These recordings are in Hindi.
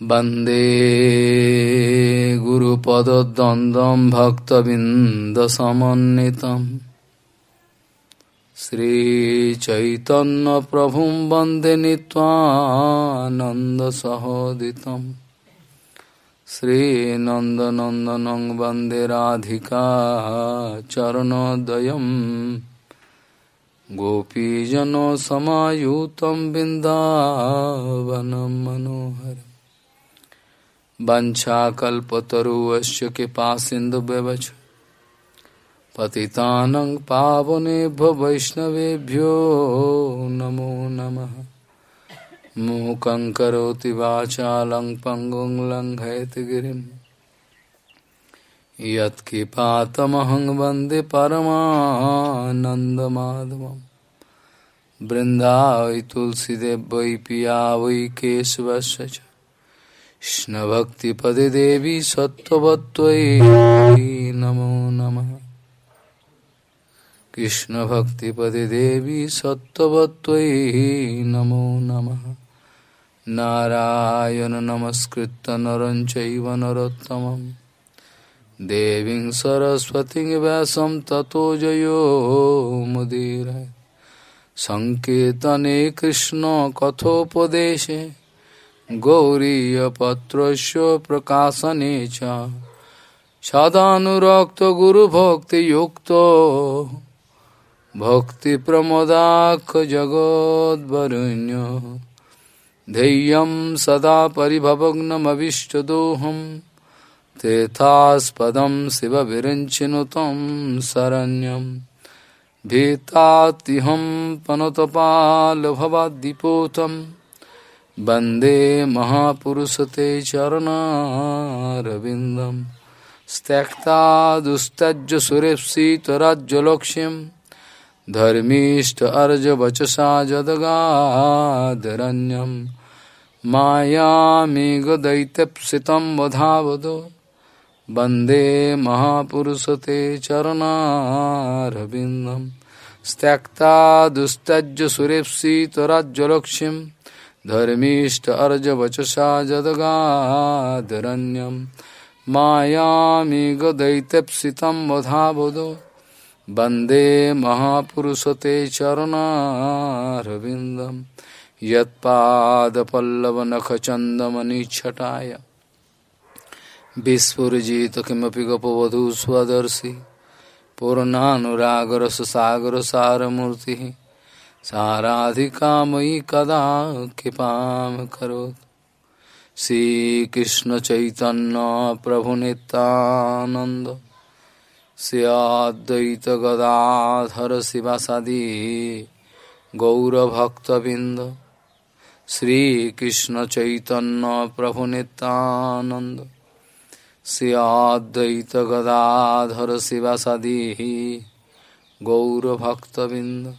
वंदे गुरुपदद्वन्द्वं भक्तबिन्दसमन्वितम् श्रीचैतन्यप्रभुं वंदे नीत्वानन्दसहोदितं श्रीनन्दनन्दनं वंदे राधिका चरणोदयम् गोपीजनसमायुतं बिन्दावनं मनोहरम् वंशाकल्पतरुश्च कृपा सिंधु व्यवच। पतितानं पावनेभ्यो वैष्णवेभ्यो नमो नमः। मूकं करोति वाचालं पङ्गुं लङ्घयति गिरिं यत्कृपातमहं वंदे परमानन्दमाधवं बृन्दावै तुलसीदेव वै पिया वै केशवस्य कृष्णभक्तिपदे देवी सत्त्ववत्त्वयि नमो नमः। कृष्णभक्तिपदे देवी सत्त्ववत्त्वयि नमो नमः। नारायण नमस्कृत्य नरं चैव नरोत्तमं देवीं सरस्वतीं व्यासं ततो जयो मुदीरय सङ्कीर्तने कृष्णकथोपदेशे गौरीयपत्रस्य प्रकाशने च। सदानुरक्तगुरुभक्तियुक्तो। भक्तिप्रमोदाखजगोद्वरुण्य धैर्यं सदा परिभवग्नमविष्टदोहं तेथास्पदं शिवविरञ्चिनुतं शरण्यं भीतातिहं पनतपालभवाद्दिपोतम्। वंदे महापुरुषते चरणारविन्दं त्यक्ता दुस्तज्य सुरेप्सितराज्यलक्ष्यं धर्मीष्ट अर्जवचसा जदगादरण्यं मायामेघदैत्यप्सितं वधावद। वंदे महापुरुषते चरणारविन्दं त्यक्ता दुस्तज्य सुरेप्सितराज्यलक्ष्यं धर्मीष्ट अर्जवचसा जदगादरण्यं मायामेघदैत्यप्सितं वधावदो वंदे महापुरुषते चरणारविन्दं। यत्पादपल्लवनखचन्दमनिच्छटाय। विस्फुरजित किमपि गपवधू स्वदर्शि पूर्णानुरागरससागरसारमूर्तिः। साराधिका मयि कदा कृपां करोतु श्रीकृष्णचैतन्यप्रभुनितानन्द श्रियाद्वैतगदाधर शिवासादि गौरभक्तबिन्द। श्रीकृष्णचैतन्यप्रभुनितानन्द श्रियाद्वैतगदाधर शिवासादि गौरभक्तबिन्द।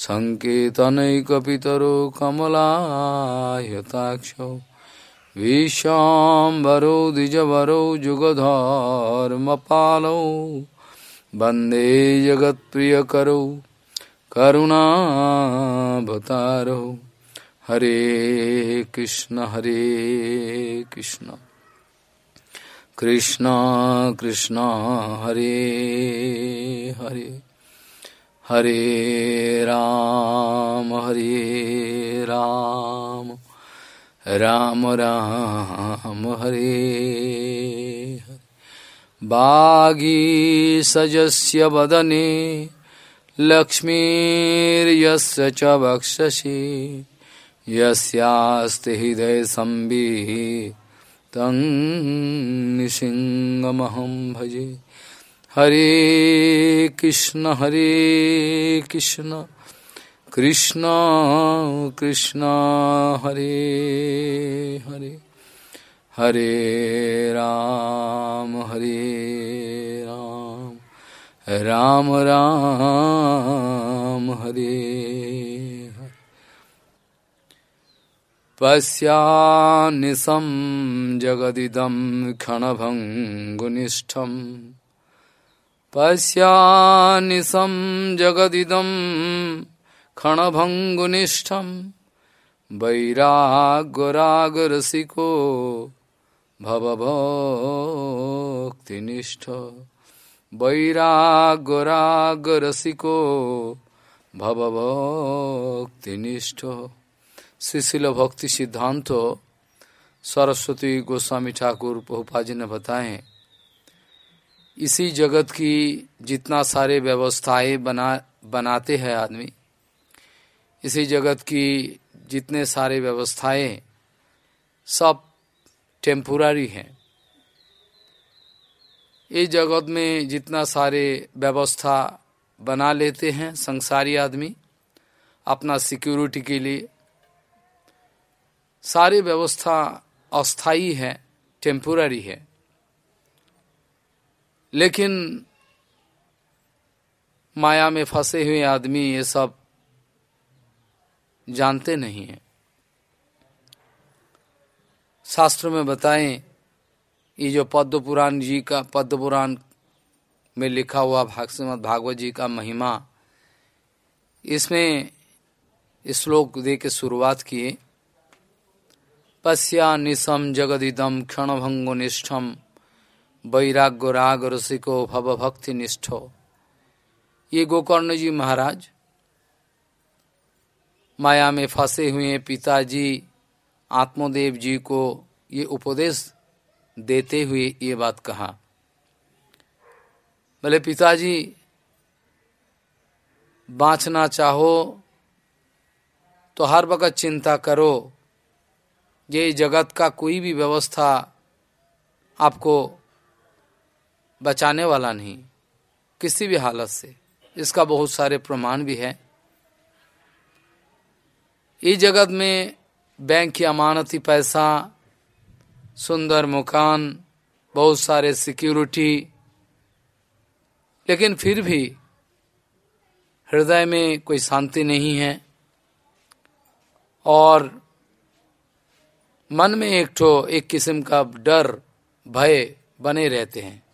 सङ्केतनैकपितरो कमलायताक्षौ। विश्वाम्बरो, द्विजवरो, जुगधर्मपालौ। वंदे जगत्प्रियकरौ, करुणावतारौ। हरे कृष्ण हरे कृष्ण। कृष्ण कृष्ण, हरे हरे। हरे राम हरे राम। राम राम हरे हरे। बागीसजस्य वदने लक्ष्मीर्यस्य च वक्षसि। यस्यास्ति हृदयसंविः तं निसिंहमहं भजे हरे कृष्ण हरे कृष्ण कृष्ण कृष्ण, हरे हरे हरे राम हरे राम राम राम, हरे पश्यानिशं जगदिदं क्षणभङ्गुनिष्ठम्। पश्यानिशं जगदिदं क्षणभङ्गुनिष्ठम् वैराग्यरागरसिको भवभक्तिनिष्ठ वैराग्यरागरसिको भवभक्तिनिष्ठ। श्रीशिल भक्ति सिद्धांत सरस्वती गोस्वामी ठाकुर पहुपा जी ने बताए। इसी जगत की जितना सारे व्यवस्थाएँ बना, बनाते हैं आदमी, इसी जगत की जितने सारे व्यवस्थाएँ सब टेम्पोरारी हैं। इस जगत में जितना सारे व्यवस्था बना लेते हैं संसारी आदमी, अपना सिक्योरिटी के लिए, सारी व्यवस्था अस्थाई है टेम्पोरारी है। लेकिन माया में फंसे हुए आदमी ये सब जानते नहीं है। शास्त्र में बताएँ, ये जो पद्म पुराण जी का पद्म पुराण में लिखा हुआ भागवत भागवत जी का महिमा, इसमें श्लोक इस दे के शुरुआत किए। पश्या निशम जगदिदम क्षणभंगुनिष्ठम। वैराग्य राग रसिको भव भक्ति निष्ठो। ये गोकर्ण जी महाराज, माया में फंसे हुए पिताजी आत्मदेव जी को ये उपदेश देते हुए ये बात कहा। भले पिताजी, बाँचना चाहो तो हर वक्त चिंता करो। ये जगत का कोई भी व्यवस्था आपको बचाने वाला नहीं, किसी भी हालत से। इसका बहुत सारे प्रमाण भी है। इस जगत में बैंक की अमानती, पैसा, सुंदर मकान, बहुत सारे सिक्योरिटी, लेकिन फिर भी हृदय में कोई शांति नहीं है। और मन में एक ठो, एक किस्म का डर, भय बने रहते हैं।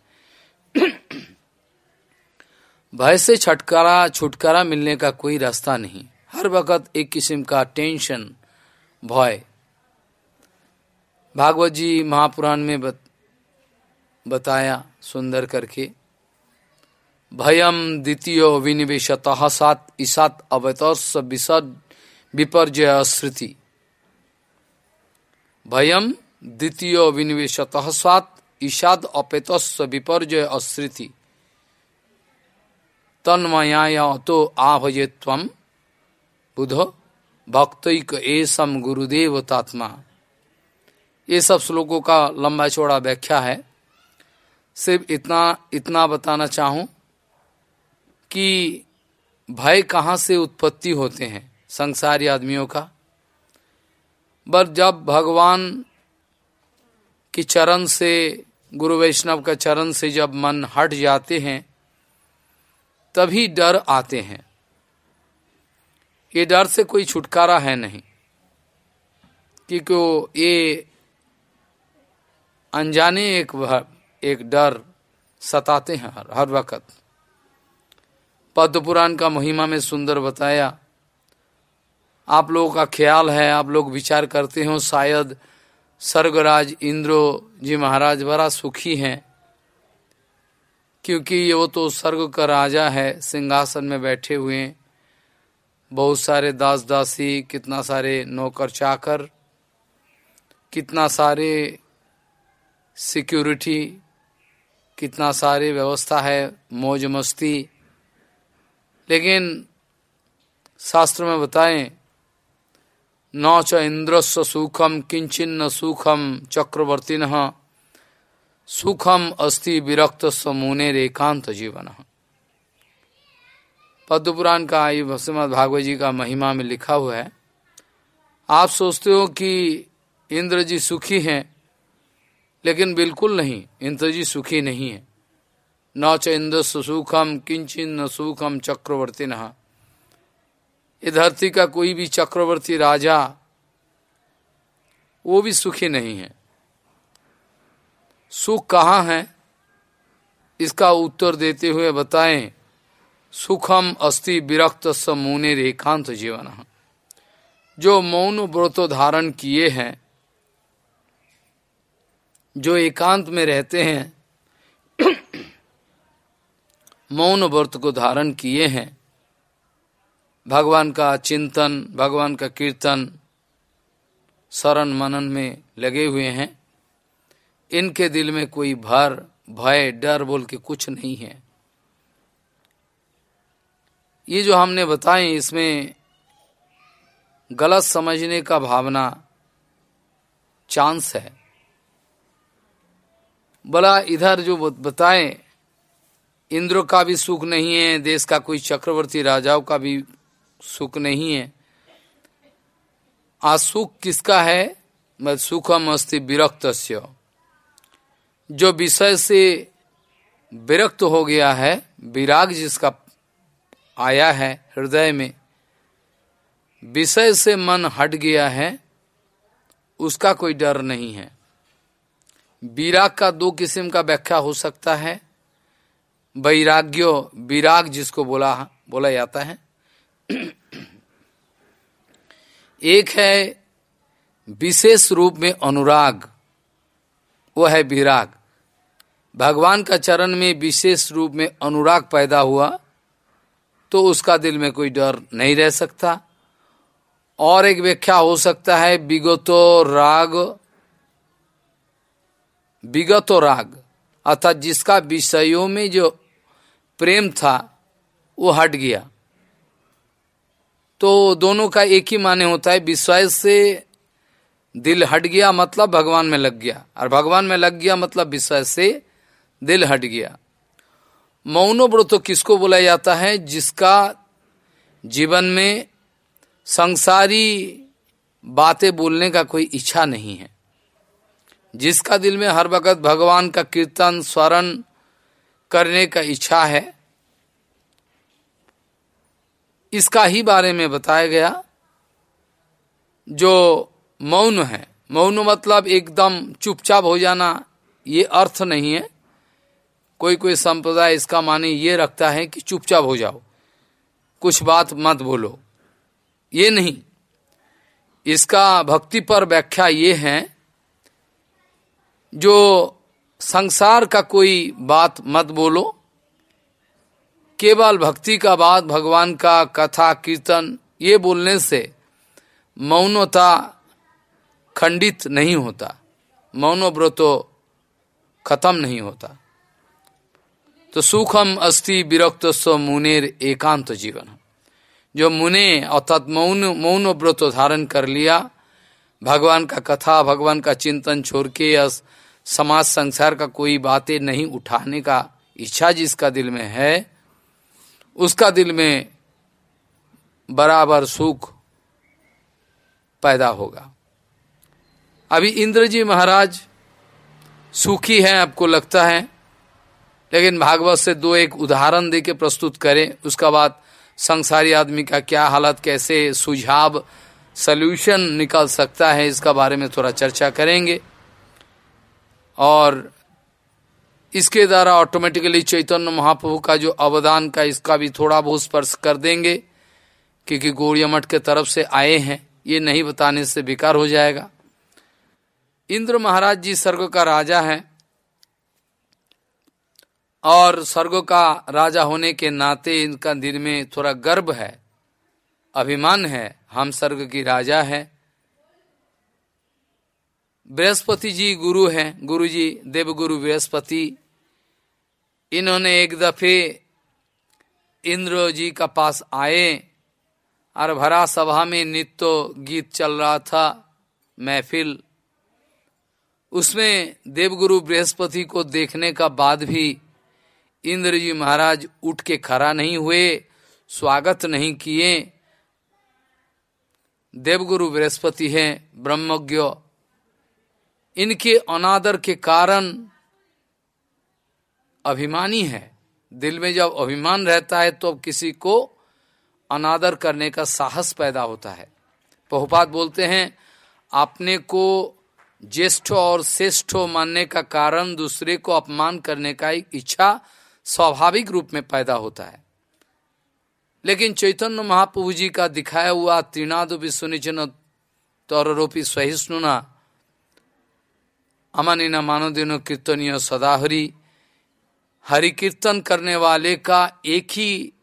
भय से छटकारा छुटकारा मिलने का कोई रास्ता नहीं। हर वक्त एक किस्म का टेंशन भय। भागवत जी महापुराण में बत, बताया सुंदर करके भयम द्वितीय विनिवेशत सात ईसात अवतर्स विसर्ज विपर्जय श्रुति भयम द्वितीय विनिवेशत स्वात ईशाद अपेतस्व विपर्जय अश्रुति तन्मया तो आहजे तम बुध, भक्तक एसम गुरुदेव तात्मा ये सब श्लोकों का लंबा चौड़ा व्याख्या है। सिर्फ़ इतना इतना बताना चाहूँ कि भय कहाँ से उत्पत्ति होते हैं संसारी आदमियों का। पर जब भगवान की चरण से गुरु वैष्णव का चरण से जब मन हट जाते हैं तभी डर आते हैं। ये डर से कोई छुटकारा है नहीं क्योंकि ये अनजाने एक एक डर सताते हैं हर, हर वक्त। पद्म पुराण का महिमा में सुंदर बताया आप लोगों का ख्याल है आप लोग विचार करते हो शायद स्वर्गराज इंद्रो जी महाराज बड़ा सुखी हैं, क्योंकि वो तो स्वर्ग का राजा है, सिंहासन में बैठे हुए बहुत सारे दास दासी कितना सारे नौकर चाकर कितना सारे सिक्योरिटी, कितना सारे व्यवस्था है मौज मस्ती लेकिन शास्त्र में बताएँ न च इंद्रस्व सुखम किंचिन्न सुखम चक्रवर्ती सुखम अस्ति विरक्त मुने रेकांत जीवन पद्मपुराण का आयु भस्मद भागवत जी का महिमा में लिखा हुआ है, आप सोचते हो कि इंद्र जी सुखी हैं, लेकिन बिल्कुल नहीं, इंद्र जी सुखी नहीं है। न च इंद्र सुखम किंचिन न सुखम चक्रवर्ती ये धरती का कोई भी चक्रवर्ती राजा, वो भी सुखी नहीं है। सुख कहाँ है? इसका उत्तर देते हुए बताएँ, सुखम अस्ति विरक्त स मुने रेखांत जीवन। जो मौन व्रत धारण किए हैं, जो एकांत में रहते हैं, मौन व्रत को धारण किए हैं भगवान का चिंतन, भगवान का कीर्तन शरण मनन में लगे हुए हैं। इनके दिल में कोई भर, भय, डर बोल के कुछ नहीं है। ये जो हमने बताए इसमें गलत समझने का भावना चांस है। बोला इधर जो बताए, इंद्र का भी सुख नहीं है, देश का कोई चक्रवर्ती राजाओं का भी सुख नहीं है। आज सुख किसका है? मैं सुखम अस्ति विरक्त जो विषय से विरक्त हो गया है, विराग जिसका आया है हृदय में, विषय से मन हट गया है, उसका कोई डर नहीं है। विराग का दो किस्म का व्याख्या हो सकता है। वैराग्यो, विराग जिसको बोला बोला जाता है। एक है विशेष रूप में अनुराग, वो है विराग। भगवान का चरण में विशेष रूप में अनुराग पैदा हुआ तो उसका दिल में कोई डर नहीं रह सकता। और एक व्याख्या हो सकता है, विगतो राग विगतो राग, अर्थात जिसका विषयों में जो प्रेम था, वो हट गया। तो दोनों का एक ही माने होता है, विश्वास से दिल हट गया मतलब भगवान में लग गया। और भगवान में लग गया मतलब विश्वास से दिल हट गया। मौनव्रत तो किसको बोला जाता है? जिसका जीवन में संसारी बातें बोलने का कोई इच्छा नहीं है। जिसका दिल में हर वक्त भगवान का कीर्तन स्वरण करने का इच्छा है इसका ही बारे में बताया गया, जो मौन है। मौन मतलब एकदम चुपचाप हो जाना, ये अर्थ नहीं है। कोई कोई संप्रदाय इसका माने ये रखता है कि चुपचाप हो जाओ। कुछ बात मत बोलो। ये नहीं। इसका भक्ति पर व्याख्या ये है, जो संसार का कोई बात मत बोलो केवल भक्ति का बात भगवान का कथा कीर्तन ये बोलने से मौनता खंडित नहीं होता। मौनव्रतो खत्म नहीं होता। तो सुखम अस्ति विरक्त स्व मुनेर एकांत जीवन। जो मुने अर्थात मौन मौन व्रत धारण कर लिया, भगवान का कथा, भगवान का चिंतन छोड़ के या समाज संसार का कोई बातें नहीं उठाने का इच्छा जिसका दिल में है उसका दिल में बराबर सुख पैदा होगा। अभी इंद्र जी महाराज सुखी हैं, आपको लगता है? लेकिन भागवत से दो एक उदाहरण दे के प्रस्तुत करें। उसका बाद संसारी आदमी का क्या हालत, कैसे सुझाव सल्यूशन निकल सकता है, इसका बारे में थोड़ा चर्चा करेंगे। और इसके द्वारा ऑटोमेटिकली चैतन्य महाप्रभु का जो अवदान का इसका भी थोड़ा बहुत स्पर्श कर देंगे, क्योंकि गौड़िया मठ के तरफ़ से आए हैं, ये नहीं बताने से बेकार हो जाएगा। इंद्र महाराज जी स्वर्ग का राजा है, और स्वर्ग का राजा होने के नाते इनका दिल में थोड़ा गर्व है, अभिमान है, हम स्वर्ग की राजा है। बृहस्पति जी गुरु हैं गुरु जी देवगुरु बृहस्पति इन्होंने एक दफे इंद्र जी का पास आए और भरा सभा में नित्य गीत चल रहा था, महफिल। उसमें देवगुरु बृहस्पति को देखने का बाद भी इंद्र जी महाराज उठ के खड़ा नहीं हुए, स्वागत नहीं किए। देवगुरु बृहस्पति हैं ब्रह्मज्ञ। इनके अनादर के कारण अभिमानी है। दिल में जब अभिमान रहता है तो किसी को अनादर करने का साहस पैदा होता है। बहुपात बोलते हैं अपने को ज्येष्ठ और श्रेष्ठ मानने का कारण दूसरे को अपमान करने का एक इच्छा स्वाभाविक रूप में पैदा होता है। लेकिन चैतन्य महाप्रभु जी का दिखाया हुआ त्रिनाद विश्वनिचन तौरोपी सहिष्णुना अमानिना मानो दिनो कीर्तनीय सदाहरी हरि कीर्तन करने वाले का एक ही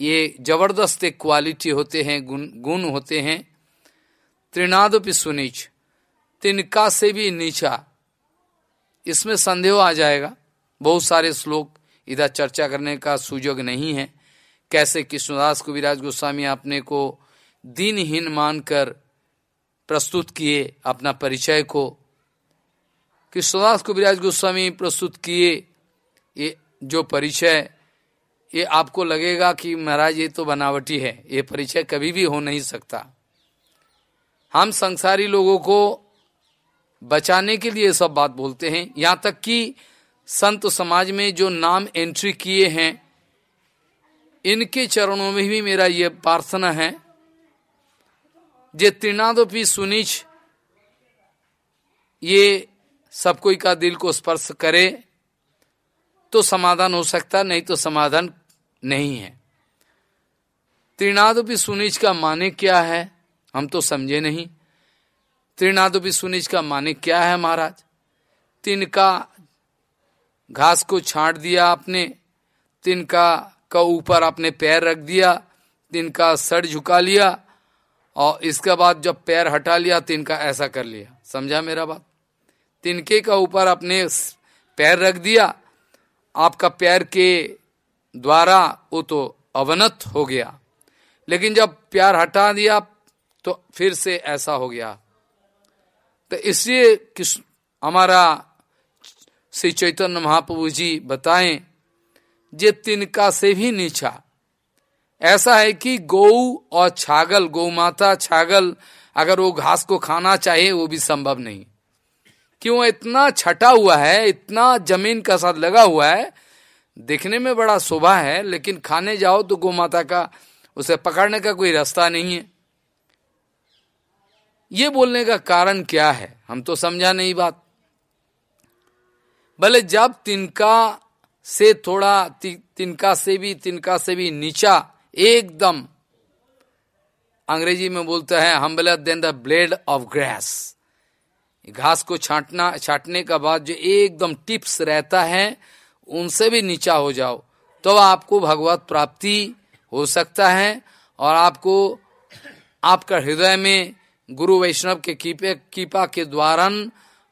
ये ज़बरदस्त एक क्वालिटी होते हैं, गुण गुण होते हैं। त्रिनादपि सुनीच, तिनका से भी नीचा। इसमें संदेह आ जाएगा। बहुत सारे श्लोक इधर चर्चा करने का सुजोग नहीं है। कैसे कृष्णदास को विराज गोस्वामी अपने को दिनहीन मानकर प्रस्तुत किए अपना परिचय को। कृष्णदास को विराज गोस्वामी प्रस्तुत किए ये जो परिचय, ये आपको लगेगा कि महाराज ये तो बनावटी है, ये परिचय कभी भी हो नहीं सकता। हम संसारी लोगों को बचाने के लिए सब बात बोलते हैं। यहाँ तक कि संत समाज में जो नाम एंट्री किए हैं, इनके चरणों में भी मेरा ये प्रार्थना है जे त्रिनादोपी सुनिच, ये सब कोई का दिल को स्पर्श करे तो समाधान हो सकता, नहीं तो समाधान नहीं है। त्रिनादोपी सुनिच का माने क्या है, हम तो समझे नहीं। त्रिनादोपी सुनिच का माने क्या है महाराज? तिनका घास को छांट दिया आपने तिनका का ऊपर आपने पैर रख दिया तिनका सर झुका लिया, और इसके बाद जब पैर हटा लिया तिनका ऐसा कर लिया। समझा मेरा बात? तिनके का ऊपर आपने पैर रख दिया आपका पैर के द्वारा वो तो अवनत हो गया। लेकिन जब प्यार हटा दिया तो फिर से ऐसा हो गया। तो इसलिए किस हमारा श्री चैतन्य महाप्रभु जी बताएँ जे तिनका से भी नीचा। ऐसा है कि गौ और छागल गौ माता, छागल, अगर वो घास को खाना चाहे, वो भी संभव नहीं। क्यों इतना छटा हुआ है इतना ज़मीन का साथ लगा हुआ है? देखने में बड़ा शोभा है लेकिन खाने जाओ तो गौ माता का उसे पकड़ने का कोई रास्ता नहीं है। ये बोलने का कारण क्या है? हम तो समझा नहीं बात। भले जब तिनका से थोड़ा ति, तिनका से भी तिनका से भी नीचा एकदम अंग्रेज़ी में बोलता है humbler than the blade of grass. घास को छाटना, छाटने का बाद जो एकदम टिप्स रहता है, उनसे भी नीचा हो जाओ। तो आपको भगवत प्राप्ति हो सकता है और आपको, आपका हृदय में गुरु वैष्णव के कीपे, कीपा के द्वारा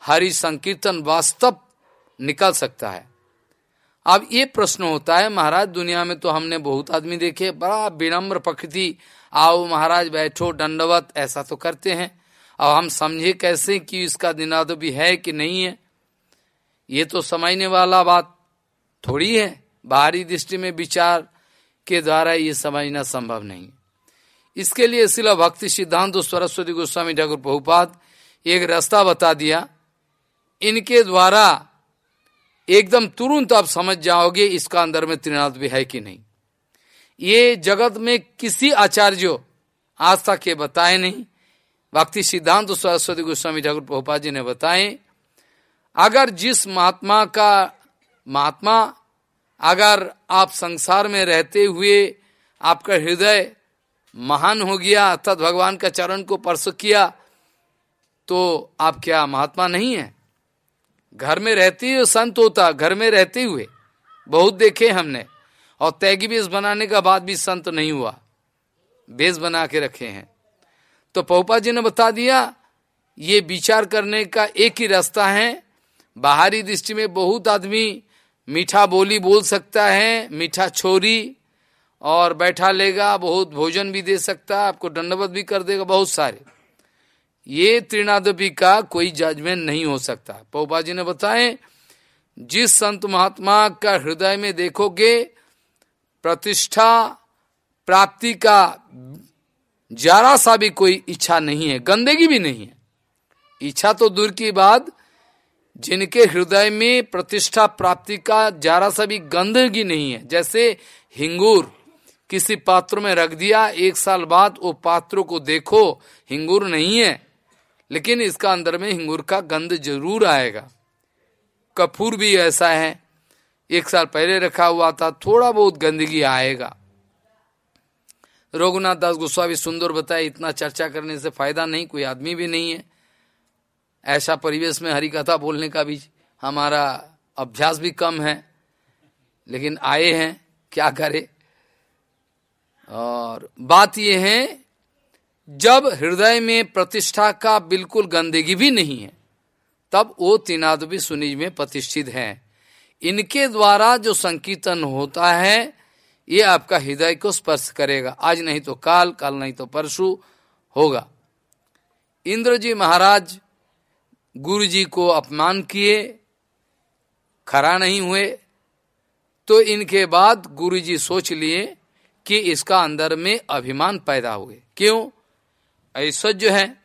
हरि संकीर्तन वास्तव निकल सकता है। अब ये प्रश्न होता है, महाराज, दुनिया में तो हमने बहुत आदमी देखे, बड़ा विनम्र प्रकृति। आओ महाराज, बैठो, दंडवत, ऐसा तो करते हैं। अब हम समझे कैसे कि इसका दिनाद भी है कि नहीं है? ये तो समझने वाला बात थोड़ी है। बाहरी दृष्टि में विचार के द्वारा ये समझना संभव नहीं। इसके लिए सिला भक्ति सिद्धांत सरस्वती गोस्वामी ठाकुर बहुपात एक रास्ता बता दिया। इनके द्वारा एकदम तुरंत आप समझ जाओगे इसका अंदर में त्रिनाथ भी है कि नहीं। ये जगत में किसी आचार्य आज तक ये बताए नहीं। भक्ति सिद्धांत सरस्वती गोस्वामी ठाकुर प्रभुपा जी ने बताए, अगर जिस महात्मा का, महात्मा, अगर आप संसार में रहते हुए आपका हृदय महान हो गया, अर्थात भगवान का चरण को परस किया तो आप क्या महात्मा नहीं है? घर में रहते हुए संत होता, घर में रहते हुए, बहुत देखे हमने, और तैगी बेस बनाने का बाद भी संत नहीं हुआ, बेस बना के रखे हैं। तो पहुपा जी ने बता दिया, ये विचार करने का एक ही रास्ता है। बाहरी दृष्टि में बहुत आदमी मीठा बोली बोल सकता है, मीठा छोरी, और बैठा लेगा, बहुत भोजन भी दे सकता है आपको दंडवत भी कर देगा, बहुत सारे। ये त्रिनादपी का कोई जजमेंट नहीं हो सकता। पौपा जी ने बताए, जिस संत महात्मा का हृदय में देखोगे, प्रतिष्ठा, प्राप्ति का जरा सा भी कोई इच्छा नहीं है, गंदगी भी नहीं है। इच्छा तो दूर की बात, जिनके हृदय में प्रतिष्ठा प्राप्ति का जरा सा भी गंदगी नहीं है। जैसे हिंगूर, किसी पात्र में रख दिया, एक साल बाद वो पात्र को देखो, हिंगूर नहीं है। लेकिन इसका अंदर में हिंगूर का गंध ज़रूर आएगा। कपूर भी ऐसा है, एक साल पहले रखा हुआ था, थोड़ा बहुत गंदगी आएगा। रघुनाथ दास गोस्वामी सुंदर बताए, इतना चर्चा करने से फ़ायदा नहीं, कोई आदमी भी नहीं है। ऐसा परिवेश में हरी कथा बोलने का भी हमारा अभ्यास भी कम है, लेकिन आए हैं, क्या करे? और बात यह है, जब हृदय में प्रतिष्ठा का बिल्कुल गंदगी भी नहीं है, तब वो तीनाद भी सुनिज में प्रतिष्ठित है। इनके द्वारा जो संकीर्तन होता है ये आपका हृदय को स्पर्श करेगा। आज नहीं तो काल काल नहीं तो परसु होगा। इंद्र जी महाराज गुरु जी को अपमान किए, खरा नहीं हुए। तो इनके बाद गुरु जी सोच लिए कि इसका अंदर में अभिमान पैदा हुए। क्यों? ऐश्वर्य है,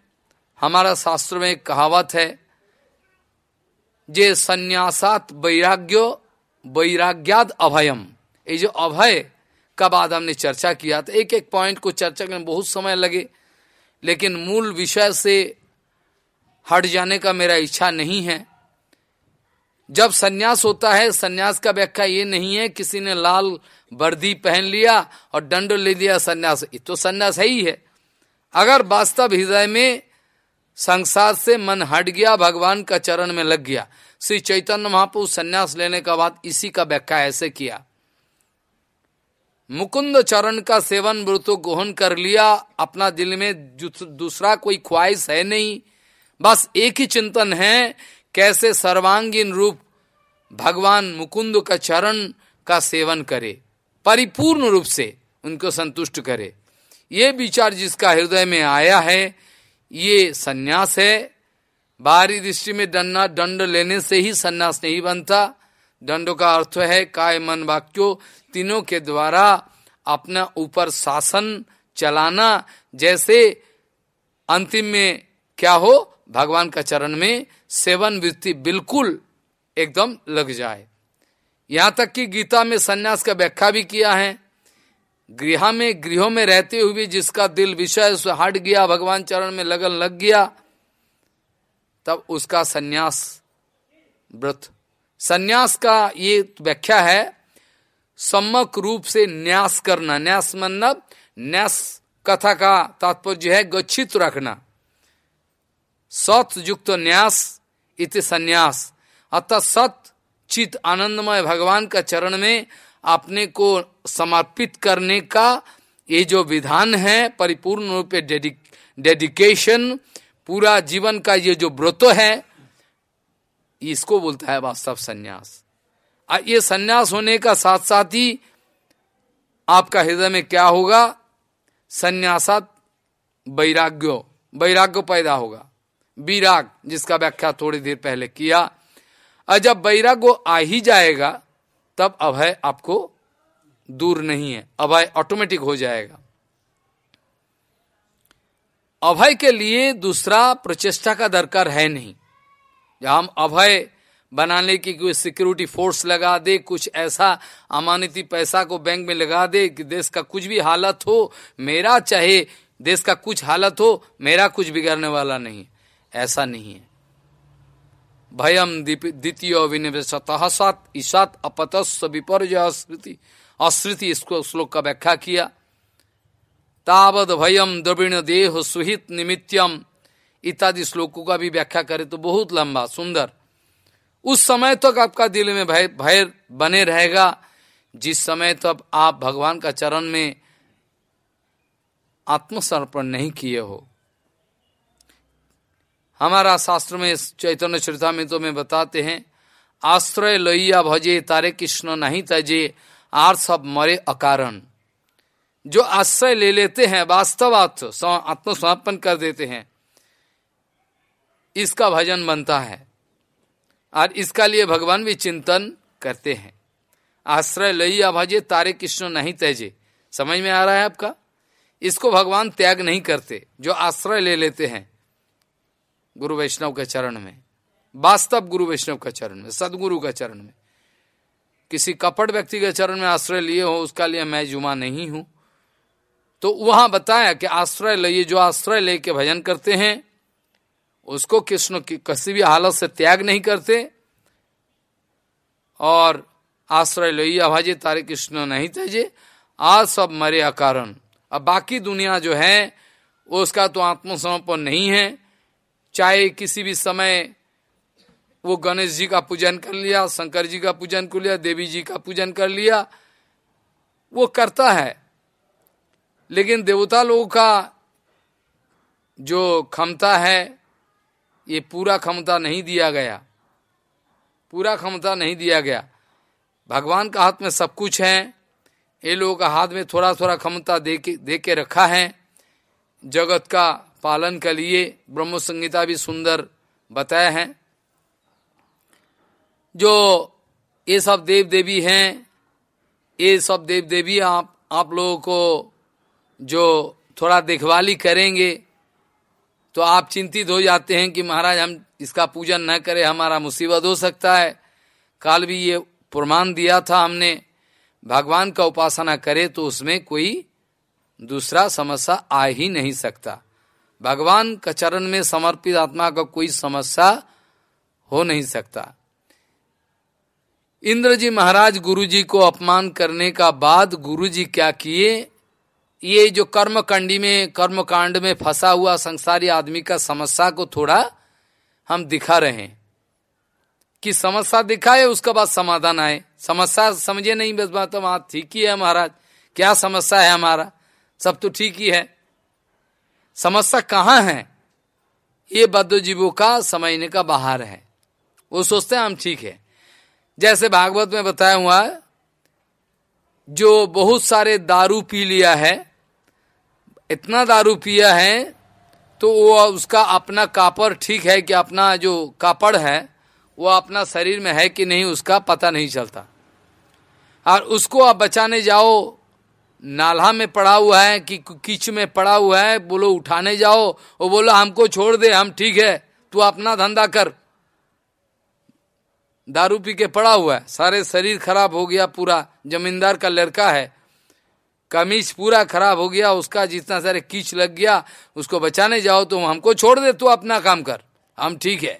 हमारा शास्त्र में एक कहावत है, जे संन्यासात वैराग्यो, वैराग्याद अभयम। ये जो अभय का बाद हमने चर्चा किया था, एक एक पॉइंट को चर्चा करने बहुत समय लगे, लेकिन मूल विषय से हट जाने का मेरा इच्छा नहीं है। जब सन्यास होता है, सन्यास का व्याख्या ये नहीं है, किसी ने लाल वर्दी पहन लिया और दंड ले दिया, सन्यास तो सन्यास है ही है। अगर वास्तव हृदय में संसार से मन हट गया, भगवान का चरण में लग गया, श्री चैतन्य महापुरुष सन्यास लेने का बाद इसी का व्याख्या ऐसे किया। मुकुंद चरण का सेवन व्रतो गोहन कर लिया। अपना दिल में दूसरा कोई ख्वाहिश है नहीं। बस एक ही चिंतन है, कैसे सर्वांगीण रूप भगवान मुकुंद का चरण का सेवन करे। परिपूर्ण रूप से उनको संतुष्ट करे। ये विचार जिसका हृदय में आया है, ये सन्यास है। बाहरी दृष्टि में दंडा दंड लेने से ही सन्यास नहीं बनता। दंड का अर्थ है काय मन वाक्यो, तीनों के द्वारा अपना ऊपर शासन चलाना, जैसे अंतिम में क्या हो, भगवान का चरण में सेवन वृत्ति बिल्कुल एकदम लग जाए। यहाँ तक कि गीता में सन्यास का व्याख्या भी किया है। गृह में, गृहों में रहते हुए जिसका दिल विषय से हट गया, भगवान चरण में लगन लग गया, तब उसका सन्यास व्रत सन्यास का ये व्याख्या है सम्मक रूप से न्यास करना न्यास मतलब न्यास कथा का तात्पर्य है गच्छित रखना। सत युक्त न्यास इत संन्यास। अतः सत चित आनंदमय भगवान का चरण में अपने को समर्पित करने का ये जो विधान है परिपूर्ण रूप डेडिक, डेडिकेशन पूरा जीवन का ये जो व्रत है इसको बोलता है वास्तव संन्यास। ये संन्यास होने का साथ साथ ही आपका हृदय में क्या होगा? संन्यासात वैराग्यो, वैराग्य पैदा होगा। विराग, जिसका व्याख्या थोड़ी देर पहले किया। और जब वैराग्य आ ही जाएगा, तब अभय आपको दूर नहीं है। अभय ऑटोमेटिक हो जाएगा। अभय के लिए दूसरा प्रचेष्टा का दरकार है नहीं। हम अभय बनाने की कोई सिक्योरिटी फोर्स लगा दे, कुछ ऐसा अमानती पैसा को बैंक में लगा दे कि देश का कुछ भी हालत हो, मेरा चाहे, देश का कुछ हालत हो, मेरा कुछ बिगड़ने वाला नहीं। ऐसा नहीं है। भयम द्वितीय विनिवेशतः ईसात अपतस्व विपर्य स्मृति अस्मृति, इसको श्लोक का व्याख्या किया। तावद भयम द्रविण देह सुहित निमित्यम। इत्यादि श्लोकों का भी व्याख्या करे तो बहुत लंबा, सुंदर। उस समय तक तो आपका दिल में भय भय बने रहेगा, जिस समय तक तो आप भगवान का चरण में आत्मसमर्पण नहीं किए हो। हमारा शास्त्र में, चैतन्य चरितमित में बताते हैं, आश्रय लोहिया भजे, तारे कृष्ण नहीं तजे, आर सब मरे अकारण। जो आश्रय ले लेते हैं वास्तव आत्मसमर्पण कर देते हैं। इसका भजन बनता है। और इसका लिए भगवान भी चिंतन करते हैं। आश्रय लइया भजे, तारे कृष्ण नहीं तेजे। समझ में आ रहा है आपका? इसको भगवान त्याग नहीं करते, जो आश्रय ले लेते हैं गुरु वैष्णव के चरण में। वास्तव गुरु वैष्णव का चरण में, सदगुरु का चरण में। किसी कपट व्यक्ति के चरण में आश्रय लिए हो, उसका लिए मैं जुमा नहीं हूँ। तो वहाँ बताया कि आश्रय लिए जो आश्रय लेके भजन करते हैं उसको कृष्ण की, किसी भी हालत से त्याग नहीं करते। और आश्रय लोइया भाजे, तारे कृष्ण नहीं तेजे आज सब मरे अकारण। अब बाकी दुनिया जो है वो उसका तो आत्मसमर्पण नहीं है। चाहे किसी भी समय वो गणेश जी का पूजन कर लिया, शंकर जी का पूजन कर लिया, देवी जी का पूजन कर लिया, वो करता है। लेकिन देवता लोगों का जो क्षमता है ये पूरा क्षमता नहीं दिया गया। पूरा क्षमता नहीं दिया गया। भगवान का हाथ में सब कुछ है। ये लोगों का हाथ में थोड़ा थोड़ा क्षमता दे के दे के रखा है। जगत का पालन के लिए ब्रह्म संगीता भी सुंदर बताया है। जो ये सब देव देवी हैं, ये सब देव देवी आप आप लोगों को जो थोड़ा देखभाली करेंगे तो आप चिंतित हो जाते हैं कि महाराज, हम इसका पूजन न करें, हमारा मुसीबत हो सकता है। काल भी ये प्रमाण दिया था हमने, भगवान का उपासना करे तो उसमें कोई दूसरा समस्या आ ही नहीं सकता। भगवान का चरण में समर्पित आत्मा का कोई समस्या हो नहीं सकता। इंद्र जी महाराज गुरु जी को अपमान करने का बाद गुरु जी क्या किए? ये जो कर्म कंडी में कर्म कांड में फंसा हुआ संसारी आदमी का समस्या को थोड़ा हम दिखा रहे हैं। कि समस्या दिखाए, उसके बाद समाधान आए। समस्या समझे नहीं, बस बात तो वहाँ ठीक ही है महाराज। क्या समस्या है हमारा? सब तो ठीक ही है। समस्या कहाँ है? ये बद्ध जीवों का समझने का बाहर है। वो सोचते हैं हम ठीक है। जैसे भागवत में बताया हुआ जो बहुत सारे दारू पी लिया है इतना दारू पिया है तो वो उसका अपना कापड़ ठीक है कि अपना जो कापड़ है, वो अपना शरीर में है कि नहीं, उसका पता नहीं चलता। और उसको आप बचाने जाओ, नाला में पड़ा हुआ है कि कीच में पड़ा हुआ है, बोलो उठाने जाओ वो बोलो हमको छोड़ दे, हम ठीक है, तू अपना धंधा कर। दारू पी के पड़ा हुआ है, सारे शरीर खराब हो गया, पूरा जमींदार का लड़का है कमीज पूरा खराब हो गया, उसका जितना सारे कीच लग गया, उसको बचाने जाओ तो हमको छोड़ दे, तू अपना काम कर। हम ठीक है।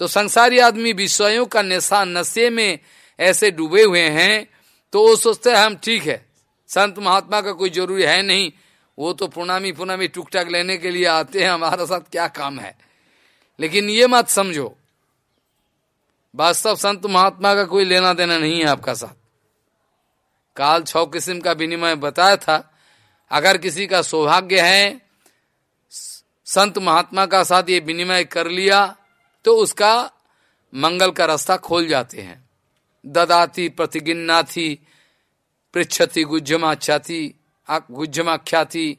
तो संसारी आदमी विषयों का नशा, नशे में ऐसे डूबे हुए हैं तो वो सोचते हैं, हम ठीक है। संत महात्मा का कोई ज़रूरी है नहीं, वो तो पुनामी पुनामी टुकटक लेने के लिए आते हैं, हमारा साथ क्या काम है। लेकिन ये मत समझो, वास्तव संत महात्मा का कोई लेना देना नहीं है आपका साथ। काल छह किस्म का विनिमय बताया था। अगर किसी का सौभाग्य है, संत महात्मा का साथ ये विनिमय कर लिया तो उसका मंगल का रास्ता खोल जाते हैं। ददाती प्रतिगिन्ना थी पृछति गुज्जमाख्याति गुज्जमाख्याति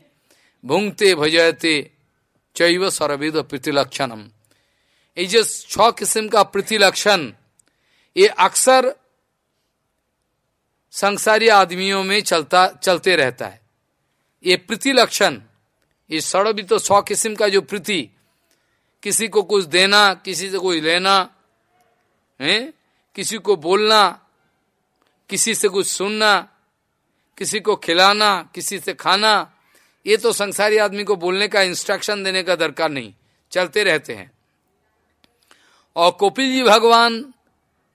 भूंगते भजयते, चैव सरविद प्रतिलक्षणम। ये जो छ किस्म का प्रतिलक्षण, ये अक्सर संसारी आदमियों में चलता, चलते रहता है। ये प्रीति लक्षण, ये सड़ भी तो सौ किस्म का जो प्रीति, किसी को कुछ देना, किसी से कुछ लेना, है? किसी को बोलना, किसी से कुछ सुनना, किसी को खिलाना, किसी से खाना, ये तो संसारी आदमी को बोलने का इंस्ट्रक्शन देने का दरकार नहीं। चलते रहते हैं। और कपिल जी भगवान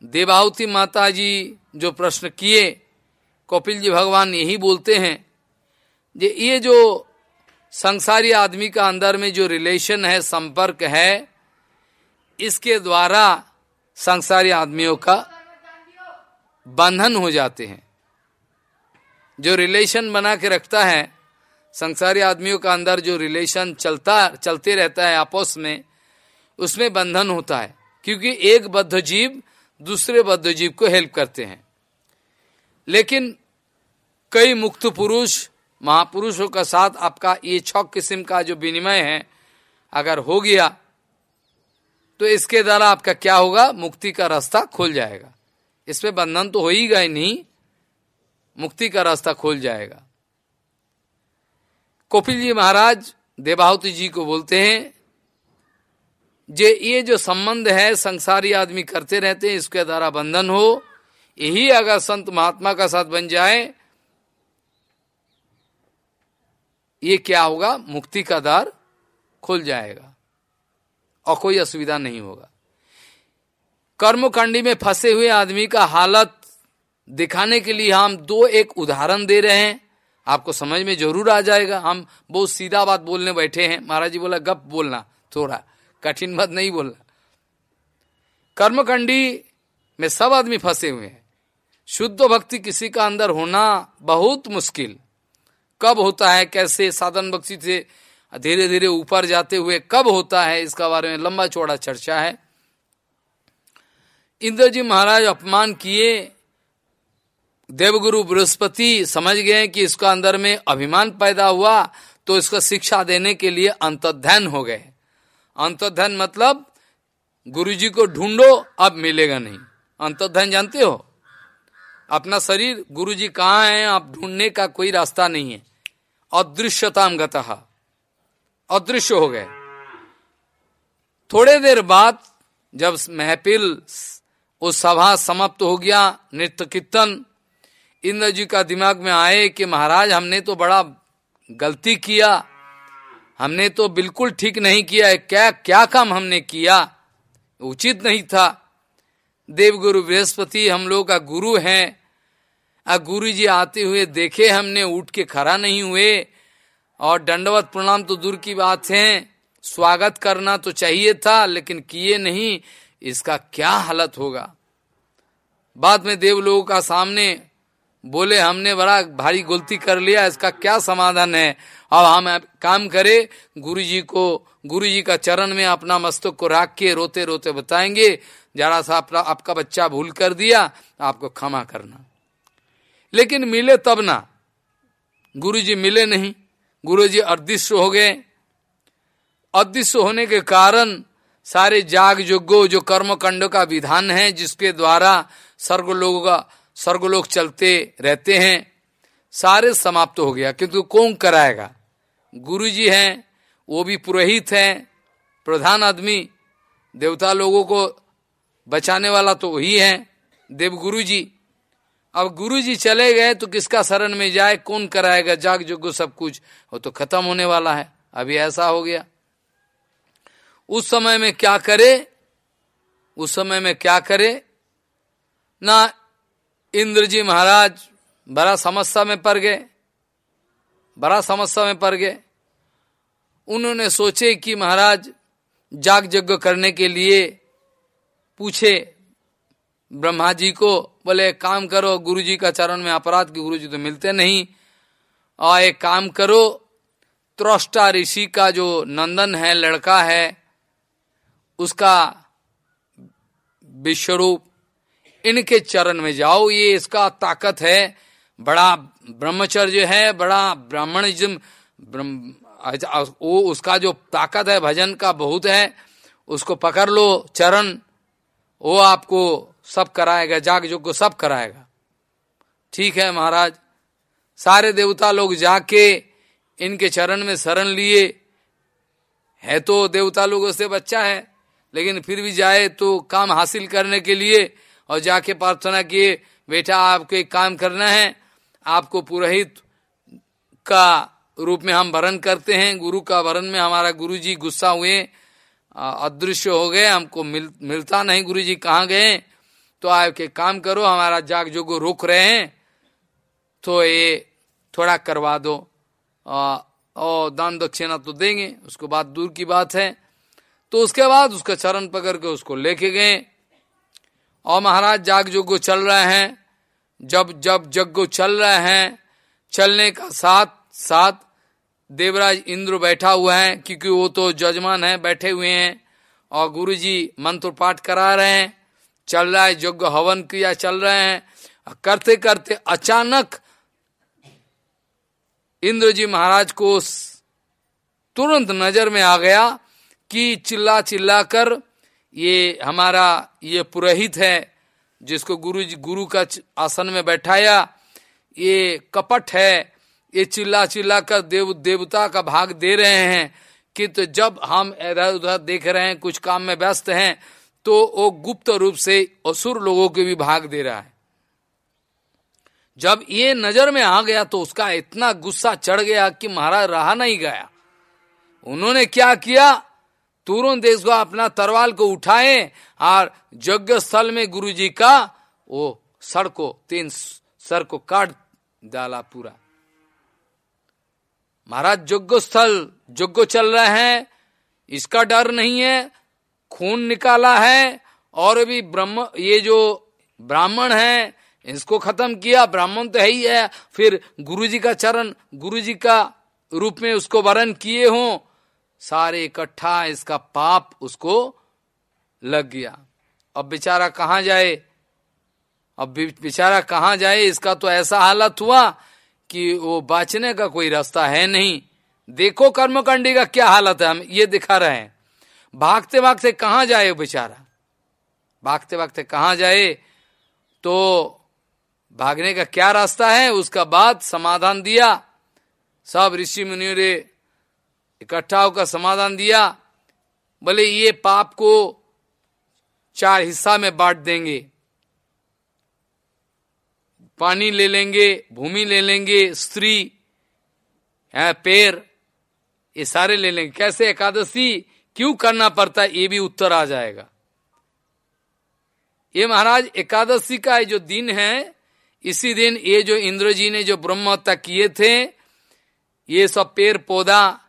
देवावती माता जी जो प्रश्न किए कपिल जी भगवान यही बोलते हैं जे ये जो संसारी आदमी का अंदर में जो रिलेशन है, संपर्क है, इसके द्वारा संसारी आदमियों का बंधन हो जाते हैं। जो रिलेशन बना के रखता है, संसारी आदमियों का अंदर जो रिलेशन चलता, चलते रहता है आपस में, उसमें बंधन होता है। क्योंकि एक बद्ध जीव दूसरे बद्ध जीव को हेल्प करते हैं। लेकिन कई मुक्त पुरुष, महापुरुषों का साथ आपका ये छ किस्म का जो विनिमय है, अगर हो गया तो इसके द्वारा आपका क्या होगा? मुक्ति का रास्ता खुल जाएगा। इसमें बंधन तो हो ही गए नहीं, मुक्ति का रास्ता खुल जाएगा। कपिल जी महाराज, देवाहुति जी को बोलते हैं, जे ये जो संबंध है, संसारी आदमी करते रहते हैं, इसके द्वारा बंधन हो यही अगर संत महात्मा का साथ बन जाए, ये क्या होगा? मुक्ति का द्वार खुल जाएगा और कोई असुविधा नहीं होगा। कर्मकांडी में फंसे हुए आदमी का हालत दिखाने के लिए हम दो एक उदाहरण दे रहे हैं। आपको समझ में ज़रूर आ जाएगा। हम बहुत सीधा बात बोलने बैठे हैं। महाराज जी बोला, गप बोलना, थोड़ा कठिन बात नहीं बोलना। कर्मकांडी में सब आदमी फंसे हुए हैं। शुद्ध भक्ति किसी का अंदर होना बहुत मुश्किल। कब होता है, कैसे साधन भक्ति से धीरे धीरे ऊपर जाते हुए कब होता है, इसका बारे में लंबा चौड़ा चर्चा है। इंद्र जी महाराज अपमान किए। देवगुरु बृहस्पति समझ गए कि इसका अंदर में अभिमान पैदा हुआ तो इसका शिक्षा देने के लिए अंतध्यान हो गए। अंतध्यान मतलब गुरुजी को ढूंढो, अब मिलेगा नहीं। अंतध्यान जानते हो? अपना शरीर, गुरुजी कहाँ है, आप ढूँढने का कोई रास्ता नहीं है। अदृश्यताम अदृश्य हो गए। थोड़े देर बाद जब महफिल उस सभा समाप्त हो गया, नृत्य कीर्तन इंद्र जी का दिमाग में आए कि महाराज, हमने तो बड़ा गलती किया। हमने तो बिल्कुल ठीक नहीं किया है। क्या क्या काम हमने किया? उचित नहीं था। देवगुरु बृहस्पति हम लोग का गुरु है। हैं गुरु जी आते हुए देखे हमने, उठ के खड़ा नहीं हुए। और दंडवत प्रणाम तो दूर की बात है। स्वागत करना तो चाहिए था, लेकिन किए नहीं। इसका क्या हालत होगा? बाद में देव लोगों का सामने बोले, हमने बड़ा भारी गलती कर लिया, इसका क्या समाधान है? अब हम काम करे गुरु जी को गुरु जी का चरण में अपना मस्तक को रख के रोते रोते बताएँगे। जरा सा आपका बच्चा भूल कर दिया, आपको क्षमा करना। लेकिन मिले तब ना। गुरु जी मिले नहीं। गुरु जी अदृश्य हो गए। अदृश्य होने के कारण सारे जाग जोगो, जो कर्म कंड का विधान है, जिसके द्वारा स्वर्ग लोगों का स्वर्ग लोग चलते रहते हैं, सारे समाप्त हो गया। किंतु कौन कराएगा? गुरु जी हैं, वो भी पुरोहित हैं, प्रधान आदमी, देवता लोगों को बचाने वाला तो वही है देवगुरु जी अब गुरु जी चले गए तो किसका शरण में जाए, कौन कराएगा, जाग जोग सब कुछ। वो तो खत्म होने वाला है, अभी ऐसा हो गया। उस समय में क्या करे? उस समय में क्या करे? ना इंद्र जी महाराज बड़ा समस्या में पड़ गए, बड़ा समस्या में पड़ गए। उन्होंने सोचे कि महाराज, जाग यज्ञ करने के लिए पूछे ब्रह्मा जी को, बोले, काम करो गुरु जी का चरण में अपराध की गुरु जी तो मिलते नहीं। और एक काम करो, त्रष्टा ऋषि का जो नंदन है, लड़का है, उसका विश्वरूप, इनके चरण में जाओ, ये इसका ताकत है। बड़ा ब्रह्मचर्य है, बड़ा ब्राह्मणिज्म वो उसका जो ताकत है, भजन का बहुत है, उसको पकड़ लो, चरण वो आपको सब कराएगा जाग जोग को सब कराएगा। ठीक है महाराज? सारे देवता लोग जाके इनके चरण में शरण लिए। है तो देवता लोगों से बच्चा है, लेकिन फिर भी जाए तो काम हासिल करने के लिए और जाके प्रार्थना किए, बेटा, आपको एक काम करना है, आपको पुरोहित का रूप में हम वरण करते हैं, गुरु का वरण में हमारा गुरु जी गुस्सा हुए अदृश्य हो गए हमको मिल, मिलता नहीं। गुरु जी कहाँ गए? तो आपके काम करो हमारा जाग जो रोक रहे हैं। तो ये थोड़ा करवा दो। और दान दक्षिणा तो देंगे उसको बाद दूर की बात है। तो उसके बाद उसका चरण पकड़ के उसको लेके गए। और महाराज जाग जोगो चल रहे हैं। जब जब जग्गो चल रहे हैं चलने का साथ साथ देवराज इंद्र बैठा हुआ है, क्योंकि वो तो जजमान है, बैठे हुए हैं, और गुरुजी मंत्र पाठ करा रहे हैं, चल रहा है, यज्ञ हवन क्रिया चल रहे हैं करते करते अचानक इंद्र जी महाराज को तुरंत नज़र में आ गया कि चिल्ला चिल्ला कर ये हमारा, ये पुरोहित है, जिसको गुरु जी गुरु का आसन में बैठाया, ये कपट है ये चिल्ला चिल्ला कर देव, देवता का भाग दे रहे हैं कि तो जब हम इधर उधर देख रहे हैं, कुछ काम में व्यस्त हैं तो वो गुप्त रूप से असुर लोगों के भी भाग दे रहा है। जब ये नज़र में आ गया तो उसका इतना गुस्सा चढ़ गया कि महाराज रहा नहीं गया। उन्होंने क्या किया? तुरंत देश को अपना तरवाल को उठाए और यज्ञ स्थल में गुरु जी का वो सर को, तीन सर को काट डाला पूरा। महाराज यज्ञ स्थल यज्ञ चल रहे हैं। इसका डर नहीं है। खून निकाला है और भी ब्रह्म, ये जो ब्राह्मण है, इसको खत्म किया। ब्राह्मण तो है ही है। फिर गुरु जी का चरण गुरु जी का रूप में उसको वरण किए हो। सारे इकट्ठा इसका पाप उसको लग गया। अब बेचारा कहा जाए? अब बेचारा कहाँ जाए? इसका तो ऐसा हालत हुआ कि वो बाँचने का कोई रास्ता है नहीं। देखो कर्मकांडी का क्या हालत है, हम ये दिखा रहे हैं। भागते भागते कहा जाए बेचारा? भागते भागते कहा जाए? तो भागने का क्या रास्ता है? उसका बाद समाधान दिया। सब ऋषि मुनियों ने इकट्ठा होकर समाधान दिया। बोले ये पाप को चार हिस्सा में बांट देंगे। पानी ले लेंगे, भूमि ले लेंगे, स्त्री, है, पैर, ये सारे ले लेंगे। कैसे एकादशी? क्यों करना पड़ता है? ये भी उत्तर आ जाएगा। ये महाराज, एकादशी का जो दिन है, इसी दिन ये जो इंद्र जी ने जो ब्रह्म हत्या किए थे, ये सब पेड़ पौधा,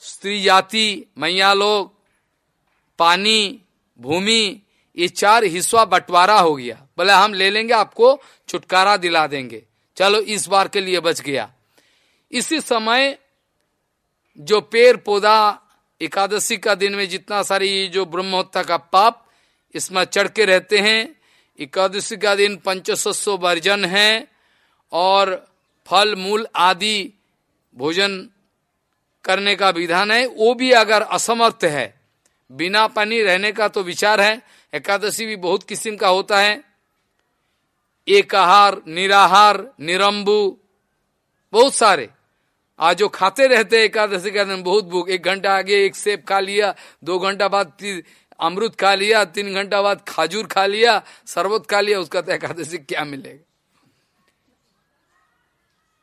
स्त्री जाति, मैया लोग, पानी, भूमि, ये चार हिस्सा बंटवारा हो गया। बोले हम ले लेंगे, आपको छुटकारा दिला देंगे। चलो, इस बार के लिए बच गया। इसी समय जो पेड़ पौधा, एकादशी का दिन में जितना सारी जो ब्रह्मोत्ता का पाप, इसमें चढ़ के रहते हैं। एकादशी का दिन पंचसस्व वर्जन है और फल, मूल आदि भोजन करने का विधान है। वो भी अगर असमर्थ है, बिना पानी रहने का तो विचार है। एकादशी भी बहुत किस्म का होता है। एक आहार निराहार, निरंबु, बहुत सारे। आज जो खाते रहते हैं एकादशी का दिन, बहुत भूख। एक घंटा आगे एक सेब खा लिया, दो घंटा बाद अमृत खा लिया, तीन घंटा बाद खाजूर खा लिया, शरबत खा लिया, उसका तो एकादशी क्या मिलेगा?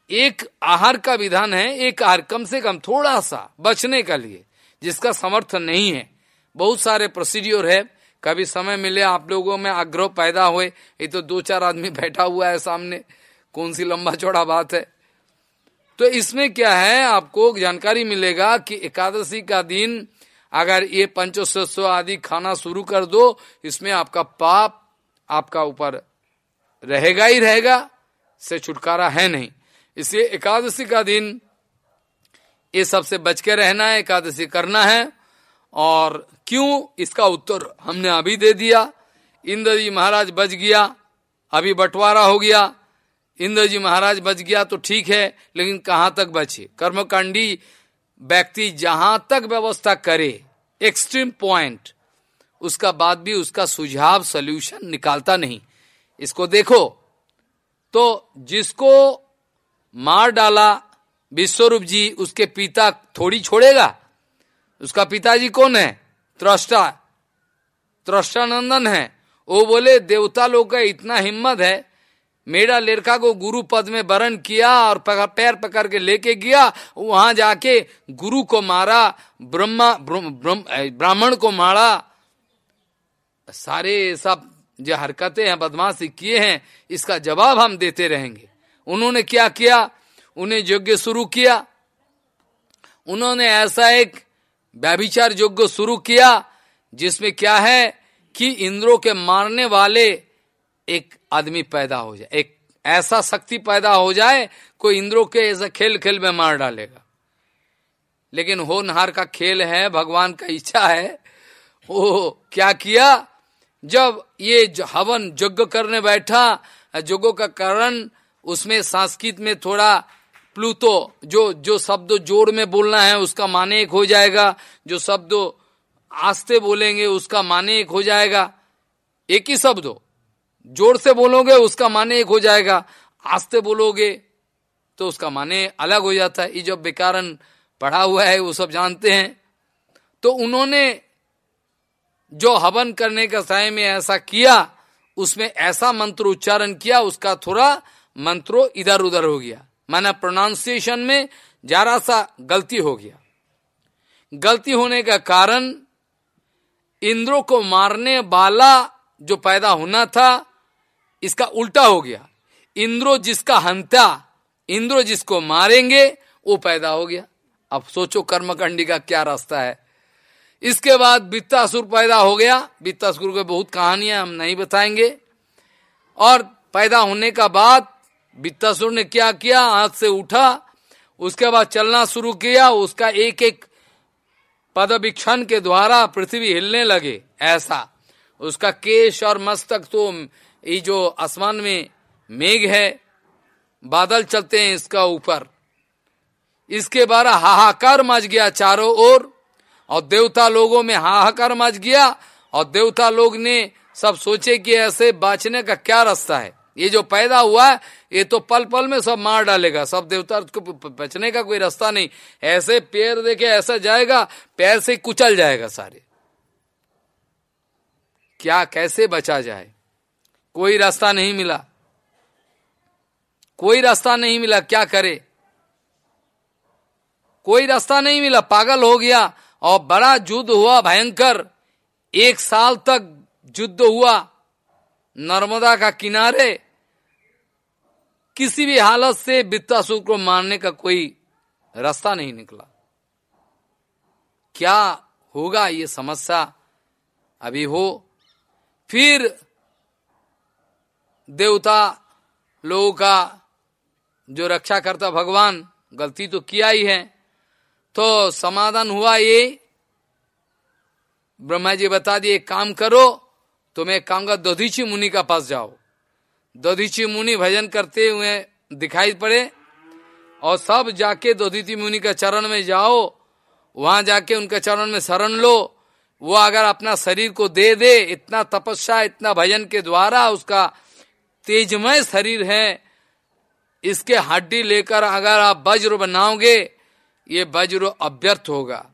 एक आहार का विधान है, एक आहार कम से कम थोड़ा सा बचने का लिए, जिसका समर्थन नहीं है। बहुत सारे प्रोसीड्योर है कभी समय मिले आप लोगों में आग्रह पैदा हुए, ये तो दो चार आदमी बैठा हुआ है सामने। कौन सी लंबा चौड़ा बात है? तो इसमें क्या है? आपको जानकारी मिलेगा कि एकादशी का दिन अगर ये पंचोत्सव आदि खाना शुरू कर दो, इसमें आपका पाप आपका ऊपर रहेगा ही रहेगा से छुटकारा है नहीं। इसलिए एकादशी का दिन, ये सबसे बच के रहना है, एकादशी करना है। और क्यों इसका उत्तर हमने अभी दे दिया। इंद्र जी महाराज बच गया, अभी बंटवारा हो गया। इंद्र जी महाराज बच गया तो ठीक है, लेकिन कहाँ तक बचे? कर्मकांडी व्यक्ति जहाँ तक व्यवस्था करे एक्सट्रीम पॉइंट उसका बाद भी उसका सुझाव सोल्यूशन निकालता नहीं। इसको देखो तो जिसको मार डाला विश्वरूप जी, उसके पिता थोड़ी छोड़ेगा? उसका पिताजी कौन है? त्रष्टा त्रष्टानंदन है। वो बोले, देवता लोग का इतना हिम्मत है। मेरा लड़का को गुरु पद में वरण किया और पैर पकड़ के लेके गया। वहाँ जाके गुरु को मारा, ब्रह्मा ब्राह्मण को मारा। सारे सब जो हरकतें हैं, बदमाशी किए हैं, इसका जवाब हम देते रहेंगे। उन्होंने क्या किया? उन्हें यज्ञ शुरू किया। उन्होंने ऐसा एक व्याभिचार यज्ञ शुरू किया, जिसमें क्या है कि इंद्रों के मारने वाले एक आदमी पैदा हो जाए, एक ऐसा शक्ति पैदा हो जाए, कोई इंद्रों के ऐसा खेल खेल में मार डालेगा। लेकिन हो नहार का खेल है, भगवान का इच्छा है, वो क्या किया? जब ये हवन यज्ञ करने बैठा, यज्ञों का कारण उसमें संस्कृत में थोड़ा प्लूतो, जो जो शब्द जोड़ में बोलना है, उसका माने एक हो जाएगा। जो शब्द आस्ते बोलेंगे, उसका माने एक हो जाएगा। एक ही शब्द हो। ज़ोर से बोलोगे, उसका माने एक हो जाएगा। आस्ते बोलोगे तो उसका माने अलग हो जाता है। ये जो बेकारन पढ़ा हुआ है, वो सब जानते हैं। तो उन्होंने जो हवन करने का समय में ऐसा किया, उसमें ऐसा मंत्र उच्चारण किया, उसका थोड़ा मंत्रो इधर उधर हो गया। माना प्रोनाउंसिएशन में जरा सा गलती हो गया। गलती होने का कारण इंद्रो को मारने वाला जो पैदा होना था, इसका उल्टा हो गया। इंद्रो जिसका हंता, इंद्रो जिसको मारेंगे, वो पैदा हो गया। अब सोचो कर्मकंडी का क्या रास्ता है। इसके बाद वित्तासुर पैदा हो गया। वित्तासुर के बहुत कहानियाँ हम नहीं बताएँगे। और पैदा होने का बाद वित्तासुर ने क्या किया? हाथ से उठा, उसके बाद चलना शुरू किया, उसका एक एक पदभिक्षण के द्वारा पृथ्वी हिलने लगे, ऐसा। उसका केश और मस्तक तो ये जो आसमान में मेघ है, बादल चलते हैं इसका ऊपर। इसके बारा हाहाकार मच गया चारों ओर, और देवता लोगों में हाहाकार मच गया, और देवता लोग ने सब सोचे कि ऐसे बाँचने का क्या रास्ता है। ये जो पैदा हुआ, ये तो पल पल में सब मार डालेगा। सब देवता को बचने का कोई रास्ता नहीं। ऐसे पैर देखे, ऐसा जाएगा, पैर से कुचल जाएगा सारे। क्या, कैसे बचा जाए? कोई रास्ता नहीं मिला। कोई रास्ता नहीं मिला, क्या करे? कोई रास्ता नहीं मिला, पागल हो गया और बड़ा युद्ध हुआ, भयंकर। एक साल तक युद्ध हुआ, नर्मदा का किनारे किसी भी हालत से वित्तासुर को मारने का कोई रास्ता नहीं निकला। क्या होगा ये समस्या? अभी हो। फिर देवता लोगों का जो रक्षा करता भगवान, गलती तो किया ही है। तो समाधान हुआ ये। ब्रह्मा जी बता दिए काम करो तुम्हें काम का दधीची मुनि का पास जाओ। दधीची मुनि भजन करते हुए दिखाई पड़े और सब जाके दधीची मुनि का चरण में जाओ, वहाँ जाके उनके चरण में शरण लो। वो अगर अपना शरीर को दे दे, इतना तपस्या, इतना भजन के द्वारा उसका तेजमय शरीर है, इसके हड्डी लेकर अगर आप वज्र बनाओगे, ये वज्र अभ्यर्थ होगा।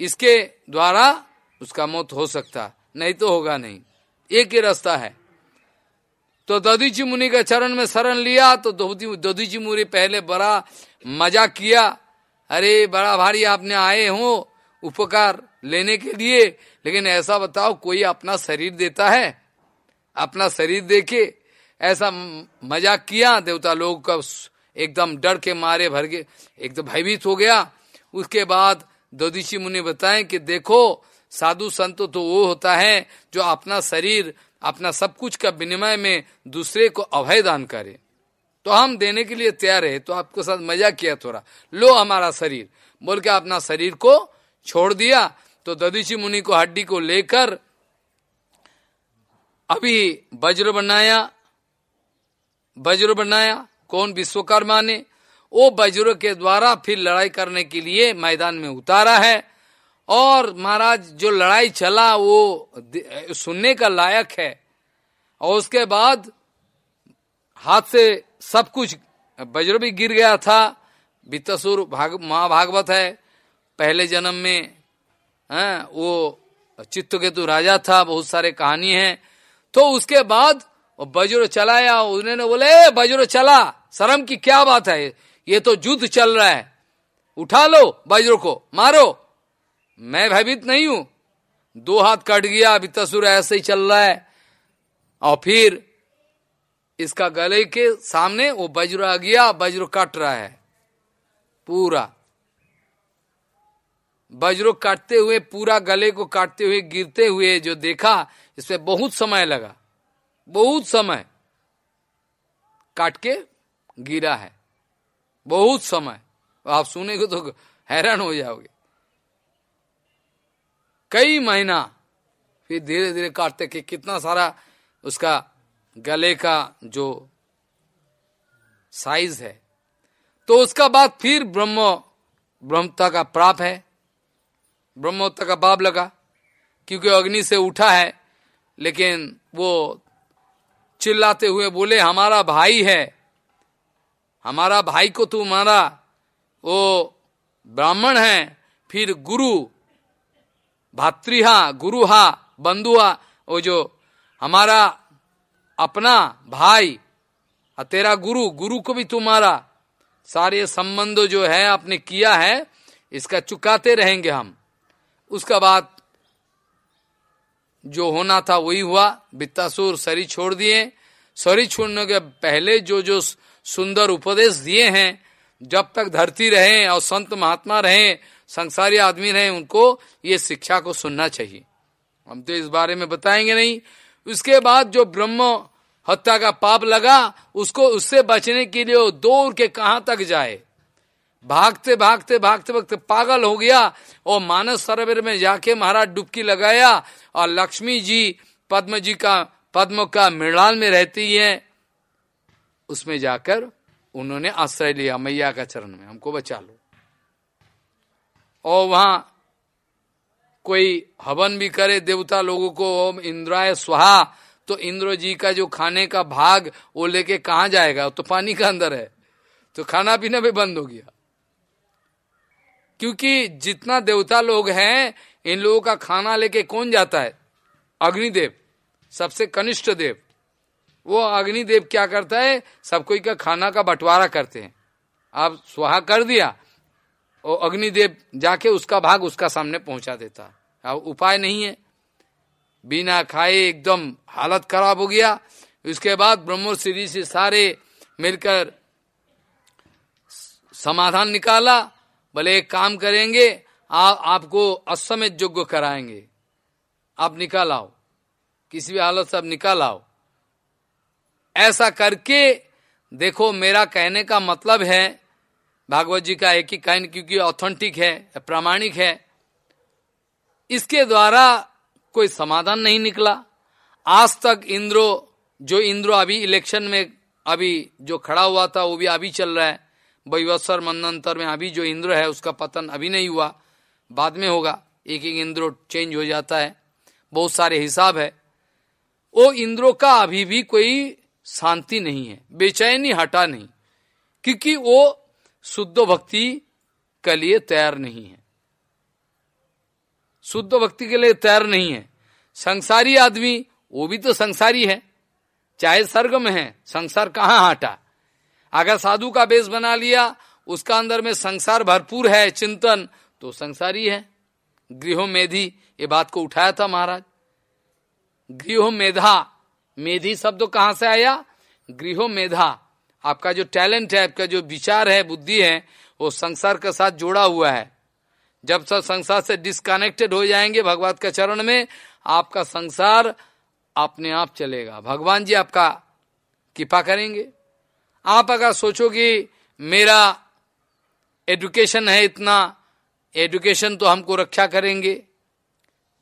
इसके द्वारा उसका मौत हो सकता, नहीं तो होगा नहीं। एक ही रास्ता है। तो दधीची मुनि के चरण में शरण लिया तो दधीची मुनि पहले बड़ा मज़ा किया। अरे, बड़ा भारी आपने आए हो उपकार लेने के लिए, लेकिन ऐसा बताओ, कोई अपना शरीर देता है? अपना शरीर देके ऐसा मज़ाक किया? देवता लोग का एकदम डर के मारे भर के एकदम भयभीत हो गया। उसके बाद दधीची मुनि बताए कि देखो साधु संत तो वो होता है जो अपना शरीर, अपना सब कुछ का विनिमय में दूसरे को अभय दान करे। तो हम देने के लिए तैयार है तो आपको साथ मज़ा किया थोड़ा। लो हमारा शरीर। बोल के अपना शरीर को छोड़ दिया तो ददीची मुनि को हड्डी को लेकर अभी वज्र बनाया। वज्र बनाया, कौन विश्वकर्मा ने? वो वज्र के द्वारा फिर लड़ाई करने के लिए मैदान में उतारा है। और महाराज जो लड़ाई चला वो सुनने का लायक है। और उसके बाद हाथ से सब कुछ वज्र भी गिर गया था। वित्तसुर भाग महाभागवत है। पहले जन्म में है हाँ, वो चित्तकेतु राजा था बहुत सारे कहानी है। तो उसके बाद वज्र चलाया उन्होंने बोले वज्र चला शर्म की क्या बात है? ये तो युद्ध चल रहा है। उठा लो वज्र को मारो। मैं भयभीत नहीं हूँ। दो हाथ कट गया, अभी तस्वीर ऐसे ही चल रहा है। और फिर इसका गले के सामने वो वज्र आ गया, वज्र काट रहा है, पूरा। वज्र काटते हुए, पूरा गले को काटते हुए, गिरते हुए जो देखा, इसमें बहुत समय लगा, बहुत समय काट के गिरा है, बहुत समय। आप सुनेंगे तो हैरान हो जाओगे। कई महीना फिर धीरे धीरे काटते कि कितना सारा उसका गले का जो साइज़ है। तो उसका बाद फिर ब्रह्म, ब्रह्मता का प्राप है। ब्रह्मोत्ता का बाप लगा, क्योंकि अग्नि से उठा है, लेकिन वो चिल्लाते हुए बोले, हमारा भाई है। हमारा भाई को तू मारा। वो ब्राह्मण है, फिर गुरु भातृहा गुरुहा बंधुहा वो जो हमारा अपना भाई और तेरा गुरु गुरु को भी तुम्हारा सारे संबंध जो है, आपने किया है, इसका चुकाते रहेंगे हम। उसका बाद जो होना था वही हुआ, बित्तासुर शरीर छोड़ दिए। शरीर छोड़ने के पहले जो जो सुंदर उपदेश दिए हैं जब तक धरती रहे और संत महात्मा रहे, संसारी आदमी रहे, उनको ये शिक्षा को सुनना चाहिए। हम तो इस बारे में बताएँगे नहीं। उसके बाद जो ब्रह्म हत्या का पाप लगा, उसको, उससे बचने के लिए दौड़ के कहाँ तक जाए? भागते भागते भागते भागते पागल हो गया और मानस सरोवर में जाके महाराज डुबकी लगाया और लक्ष्मी जी पद्म जी का, पद्म का मृणाल में रहती है। उसमें जाकर उन्होंने आश्रय लिया, मैया का चरण में, हमको बचा लो। और वहाँ कोई हवन भी करे, देवता लोगों को, ओम इंद्राय स्वाहा तो इंद्र जी का जो खाने का भाग, वो लेके कहा जाएगा? तो पानी का अंदर है। तो खाना पीना भी बंद हो गया। क्योंकि जितना देवता लोग हैं, इन लोगों का खाना लेके कौन जाता है? अग्निदेव, सबसे कनिष्ठ देव। वो अग्निदेव क्या करता है? सब कोई का खाना का बंटवारा करते हैं। आप स्वाहा कर दिया और अग्निदेव जाके उसका भाग उसका सामने पहुँचा देता। अब उपाय नहीं है। बिना खाए एकदम हालत खराब हो गया। उसके बाद ब्रह्मो श्री से सारे मिलकर समाधान निकाला। भले एक काम करेंगे आप आपको असमित योग्य कराएँगे। आप निकाल आओ। किसी भी हालत से आप निकाल आओ। ऐसा करके, देखो, मेरा कहने का मतलब है, भागवत जी का एक ही कहन क्योंकि ऑथेंटिक है, प्रामाणिक है, इसके द्वारा कोई समाधान नहीं निकला। आज तक इंद्रो, जो इंद्रो अभी इलेक्शन में, अभी जो खड़ा हुआ था, वो भी अभी चल रहा है। वैवत्सर मंदंतर में अभी जो इंद्र है, उसका पतन अभी नहीं हुआ। बाद में होगा एक एक इंद्रो चेंज हो जाता है। बहुत सारे हिसाब है। वो इंद्रो का अभी भी कोई शांति नहीं है, बेचैनी हटा नहीं, क्योंकि वो शुद्ध भक्ति के लिए तैयार नहीं है। शुद्ध भक्ति के लिए तैयार नहीं है। संसारी आदमी, वो भी तो संसारी है। चाहे स्वर्ग में है, संसार कहाँ हटा? अगर साधु का बेस बना लिया, उसका अंदर में संसार भरपूर है, चिंतन तो संसारी है। गृह मेधी, ये बात को उठाया था महाराज। गृह मेधा मेधी शब्द तो कहाँ से आया? गृह मेधा। आपका जो टैलेंट है, आपका जो विचार है, बुद्धि है, वो संसार के साथ जोड़ा हुआ है। जब सब संसार से डिस्कनेक्टेड हो जाएँगे भगवान के चरण में, आपका संसार अपने आप चलेगा। भगवान जी आपका कृपा करेंगे। आप अगर सोचोगे, मेरा एजुकेशन है इतना एजुकेशन तो हमको रक्षा करेंगे।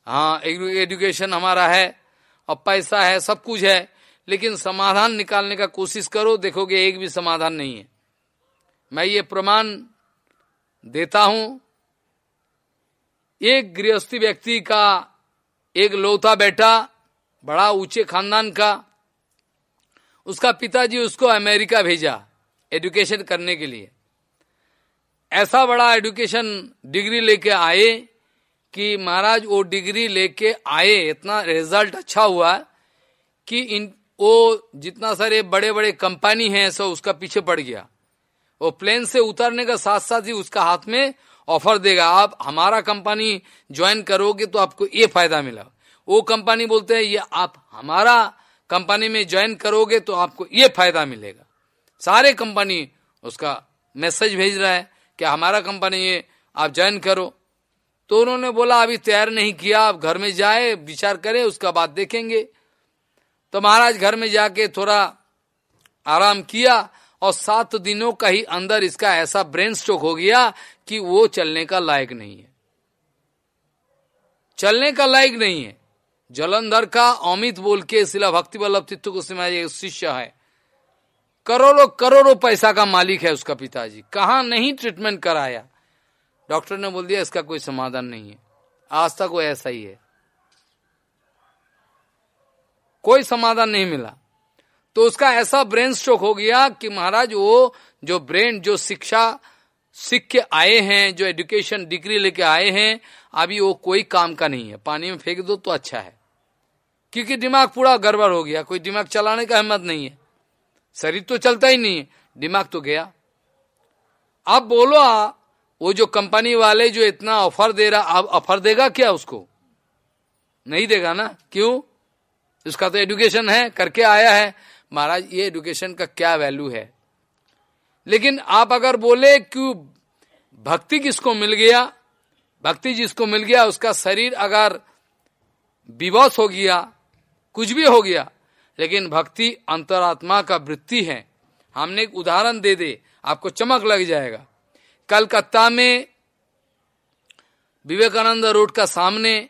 हाँ एजुकेशन हमारा है और पैसा है, सब कुछ है, लेकिन समाधान निकालने का कोशिश करो, देखोगे एक भी समाधान नहीं है। मैं ये प्रमाण देता हूँ, एक गृहस्थी व्यक्ति का एक लौता बेटा, बड़ा ऊँचे खानदान का, उसका पिताजी उसको अमेरिका भेजा एजुकेशन करने के लिए। ऐसा बड़ा एजुकेशन डिग्री लेके आए कि महाराज वो डिग्री लेके आए, इतना रिज़ल्ट अच्छा हुआ कि इन, वो जितना सारे बड़े बड़े कंपनी हैं, सब उसका पीछे पड़ गया। वो प्लेन से उतरने का साथ साथ ही उसका हाथ में ऑफ़र देगा। आप हमारा कंपनी ज्वाइन करोगे तो आपको ये फ़ायदा मिला। वो कंपनी बोलते हैं, ये आप हमारा कंपनी में ज्वाइन करोगे तो आपको ये फ़ायदा मिलेगा। सारे कंपनी उसका मैसेज भेज रहा है कि हमारा कंपनी ये आप ज्वाइन करो। तो उन्होंने बोला, अभी तैयार नहीं किया, आप घर में जाए, विचार करें, उसका बाद देखेंगे। तो महाराज घर में जाके थोड़ा आराम किया और सात दिनों का ही अंदर इसका ऐसा ब्रेन स्ट्रोक हो गया कि वो चलने का लायक नहीं है। चलने का लायक नहीं है। जलंधर का अमित बोल के शिला भक्ति वल्लभ तित्व को शिष्य है। करोड़ों करोड़ों पैसा का मालिक है उसका पिताजी। कहा नहीं ट्रीटमेंट कराया? डॉक्टर ने बोल दिया इसका कोई समाधान नहीं है। आज तक वो ऐसा ही है। कोई समाधान नहीं मिला। तो उसका ऐसा ब्रेन स्ट्रोक हो गया कि महाराज वो जो ब्रेन जो शिक्षा सीख के आए हैं जो एजुकेशन डिग्री लेके आए हैं अभी वो कोई काम का नहीं है। पानी में फेंक दो तो अच्छा है। क्योंकि दिमाग पूरा गड़बड़ हो गया। कोई दिमाग चलाने का हिम्मत नहीं है। शरीर तो चलता ही नहीं है। दिमाग तो गया। अब बोलो आ, वो जो कंपनी वाले जो इतना ऑफ़र दे रहा, अब ऑफ़र देगा क्या उसको? नहीं देगा ना? क्यों? उसका तो एडुकेशन है, करके आया है। महाराज, ये एडुकेशन का क्या वैल्यू है? लेकिन आप अगर बोले क्यों भक्ति किसको मिल गया, भक्ति जिसको मिल गया, उसका शरीर अगर विवश हो गया, कुछ भी हो गया, लेकिन भक्ति अंतरात्मा का वृत्ति है। हमने एक उदाहरण दे दे, आपको चमक लग जाएगा। कलकत्ता में, विवेकानंद रोड का सामने,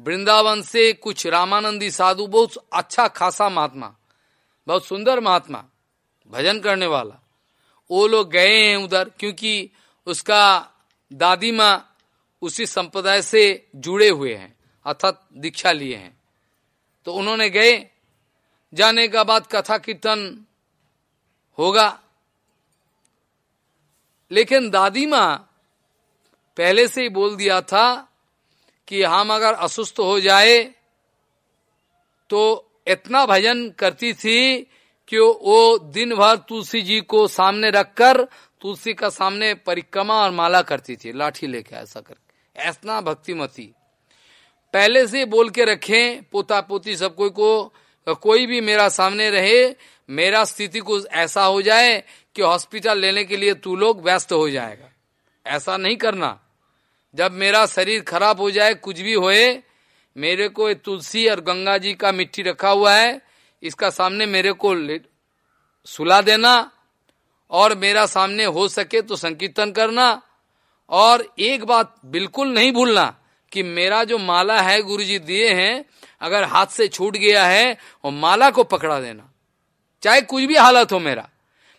वृंदावन से कुछ रामानंदी साधु, बहुत अच्छा खासा महात्मा, बहुत सुंदर महात्मा, भजन करने वाला। वो लोग गए हैं उधर क्योंकि उसका दादी माँ उसी संप्रदाय से जुड़े हुए हैं, अर्थात दीक्षा लिए हैं। तो उन्होंने गए। जाने का बाद कथा कीर्तन होगा। लेकिन दादी माँ पहले से ही बोल दिया था कि हम अगर असुस्थ हो जाए तो इतना भजन करती थी कि वो दिन भर तुलसी जी को सामने रखकर तुलसी का सामने परिक्रमा और माला करती थी, लाठी लेके ऐसा करके। ऐसा भक्तिमती। पहले से बोल के रखे, पोता पोती सब कोई को, कोई भी मेरा सामने रहे, मेरा स्थिति को ऐसा हो जाए कि हॉस्पिटल लेने के लिए तू लोग व्यस्त हो जाएगा। ऐसा नहीं करना। जब मेरा शरीर खराब हो जाए, कुछ भी होए, मेरे को तुलसी और गंगा जी का मिट्टी रखा हुआ है, इसका सामने मेरे को सुला देना और मेरा सामने हो सके तो संकीर्तन करना और एक बात बिल्कुल नहीं भूलना कि मेरा जो माला है गुरुजी दिए हैं, अगर हाथ से छूट गया है और माला को पकड़ा देना। चाहे कुछ भी हालत हो मेरा।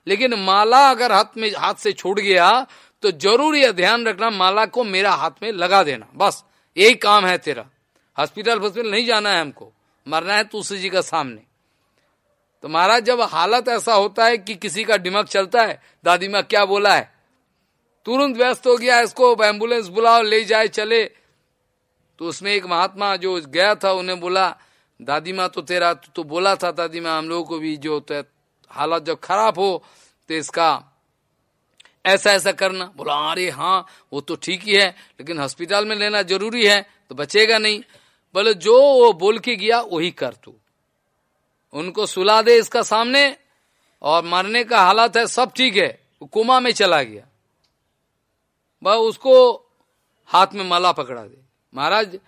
लेकिन माला अगर हाथ में हाथ से छूट गया तो ज़रूर यह ध्यान रखना माला को मेरा हाथ में लगा देना। बस यही काम है तेरा। हॉस्पिटल हॉस्पिटल नहीं जाना है हमको। मरना है तुलसी जी का सामने। तो महाराज जब हालत ऐसा होता है कि किसी का दिमाग चलता है दादी माँ क्या बोला है? तुरंत व्यस्त हो गया इसको एंबुलेंस बुलाओ ले जाए चले। तो उसमें एक महात्मा जो गया था उन्हें बोला दादी माँ तो तेरा तो, बोला था दादी माँ हम लोगों को भी जो तो हालत जब खराब हो तो इसका ऐसा ऐसा करना। बोला अरे हाँ वो तो ठीक ही है, लेकिन हॉस्पिटल में लेना ज़रूरी है तो बचेगा नहीं। बोले, जो वो बोल के गया, वही कर तू। उनको सुला दे इसका सामने, और मरने का हालत है, सब ठीक है, वो कुमा में चला गया। वह उसको हाथ में माला पकड़ा दे। महाराज,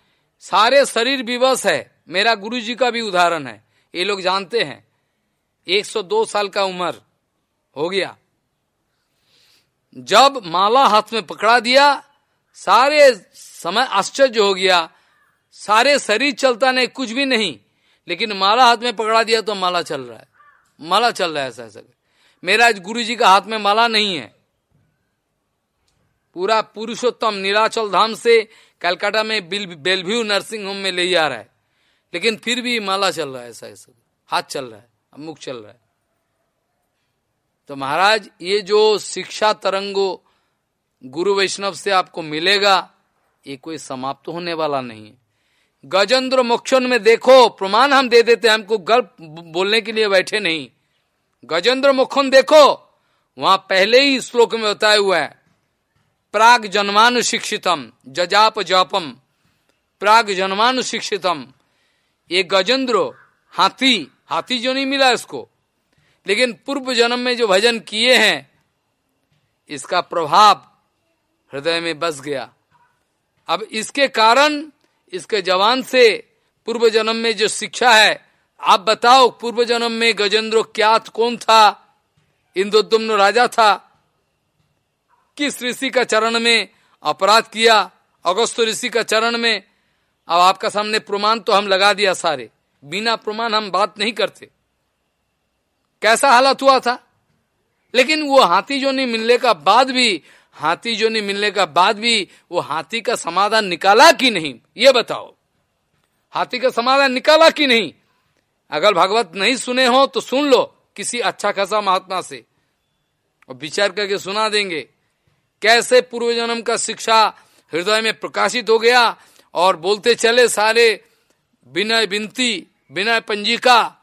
सारे शरीर विवश है, मेरा गुरु जी का भी उदाहरण है, ये लोग जानते हैं। 102 साल का उम्र हो गया। जब माला हाथ में पकड़ा दिया, सारे समय आश्चर्य हो गया। सारे शरीर चलता नहीं, कुछ भी नहीं। लेकिन माला हाथ में पकड़ा दिया तो माला चल रहा है। माला चल रहा है ऐसा ऐसा। मेरा गुरु जी का हाथ में माला नहीं है। पूरा पुरुषोत्तम नीलाचल धाम से कलकत्ता में बेलव्यू नर्सिंग होम में ले जा रहा है। लेकिन फिर भी माला चल रहा है ऐसा ऐसा। हाथ चल रहा है। मुख चल रहा है। तो महाराज, ये जो शिक्षा तरंगो गुरु वैष्णव से आपको मिलेगा, ये कोई समाप्त होने वाला नहीं है। गजेंद्र मोक्षण में देखो, प्रमाण हम दे देते हैं, हमको गल्प बोलने के लिए बैठे नहीं। गजेंद्र मोक्षण देखो, वहाँ पहले ही श्लोक में बताया हुआ है, प्राग जन्मानु शिक्षितम, जजाप जापम। प्राग जन्मानु शिक्षितम। ये गजेंद्र हाथी हाथी जो नहीं मिला इसको। लेकिन पूर्व जन्म में जो भजन किए हैं, इसका प्रभाव हृदय में बस गया। अब इसके कारण, इसके जवान से पूर्व जन्म में जो शिक्षा है, आप बताओ, पूर्व जन्म में गजेंद्र क्या कौन था? इंदोदुम्न राजा था। किस ऋषि का चरण में अपराध किया? अगस्त ऋषि का चरण में। अब आपका सामने प्रमाण तो हम लगा दिया सारे। बिना प्रमाण हम बात नहीं करते। कैसा हालत हुआ था? लेकिन वो हाथी जो नहीं मिलने का बाद भी, हाथी जो नहीं मिलने का बाद भी, वो हाथी का समाधान निकाला कि नहीं? ये बताओ। हाथी का समाधान निकाला कि नहीं? अगर भगवत नहीं सुने हो तो सुन लो किसी अच्छा खासा महात्मा से। और विचार करके सुना देंगे। कैसे पूर्व जन्म का शिक्षा हृदय में प्रकाशित हो गया और बोलते चले सारे विनय बिनती विनय पंजिका।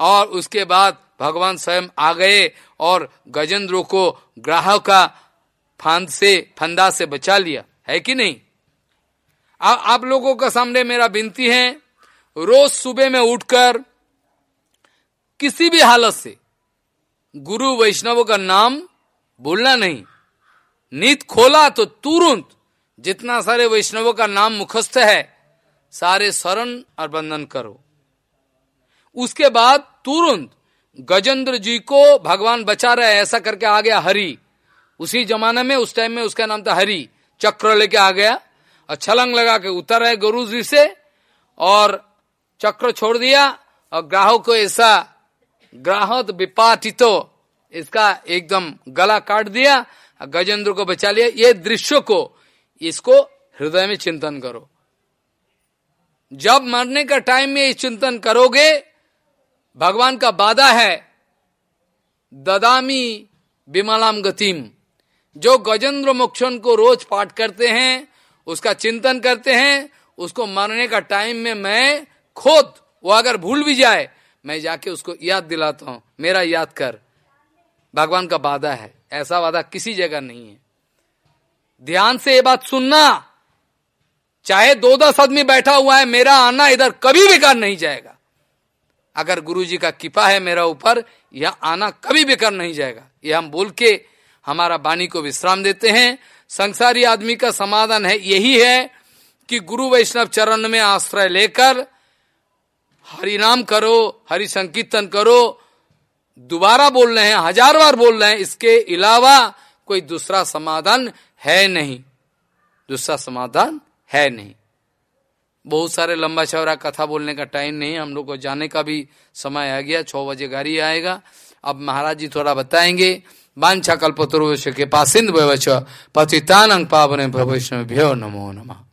और उसके बाद भगवान स्वयं आ गए और गजेंद्र को ग्राहक का फांद से फंदा से बचा लिया। है कि नहीं? आ, आप लोगों का सामने मेरा विनती है रोज सुबह में उठकर किसी भी हालत से गुरु वैष्णव का नाम बोलना नहीं। नीत खोला तो तुरंत जितना सारे वैष्णवों का नाम मुखस्थ है सारे शरण और बंधन करो। उसके बाद तुरंत गजेंद्र जी को भगवान बचा रहे, ऐसा करके आ गया हरि। उसी जमाने में, उस टाइम में उसका नाम था हरि। चक्र लेके आ गया और छलंग लगा के उतर है गुरु जी से और चक्र छोड़ दिया और ग्राहक को ऐसा ग्राहक विपाटितो इसका एकदम गला काट दिया गजेंद्र को बचा लिया। ये दृश्य को, इसको हृदय में चिंतन करो। जब मरने का टाइम में ये चिंतन करोगे, भगवान का वादा है, ददामी विमलाम गतिम। जो गजेंद्र मोक्षण को रोज पाठ करते हैं, उसका चिंतन करते हैं, उसको मरने का टाइम में मैं खुद, वो अगर भूल भी जाए, मैं जाके उसको याद दिलाता हूँ, मेरा याद कर। भगवान का वादा है, ऐसा वादा किसी जगह नहीं है। ध्यान से ये बात सुनना। चाहे दो दस आदमी बैठा हुआ है, मेरा आना इधर कभी बेकार नहीं जाएगा। अगर गुरु जी का कृपा है मेरा ऊपर, यह आना कभी बेकार नहीं जाएगा। यह हम बोल के हमारा वाणी को विश्राम देते हैं। संसारी आदमी का समाधान है, यही है कि गुरु वैष्णव चरण में आश्रय लेकर हरि नाम करो, हरि संकीर्तन करो, दोबारा बोल रहे हैं, हज़ार बार बोल रहे हैं, इसके अलावा कोई दूसरा समाधान है नहीं। दूसरा समाधान है नहीं। बहुत सारे लंबा चौरा कथा बोलने का टाइम नहीं, हम लोग को जाने का भी समय आ गया छः बजे गाड़ी आएगा। अब महाराज जी थोड़ा बताएँगे। बांछा कल्पतरुष के पासिंद पतितानंग पावन भविष्य भ्यो नमो नमः।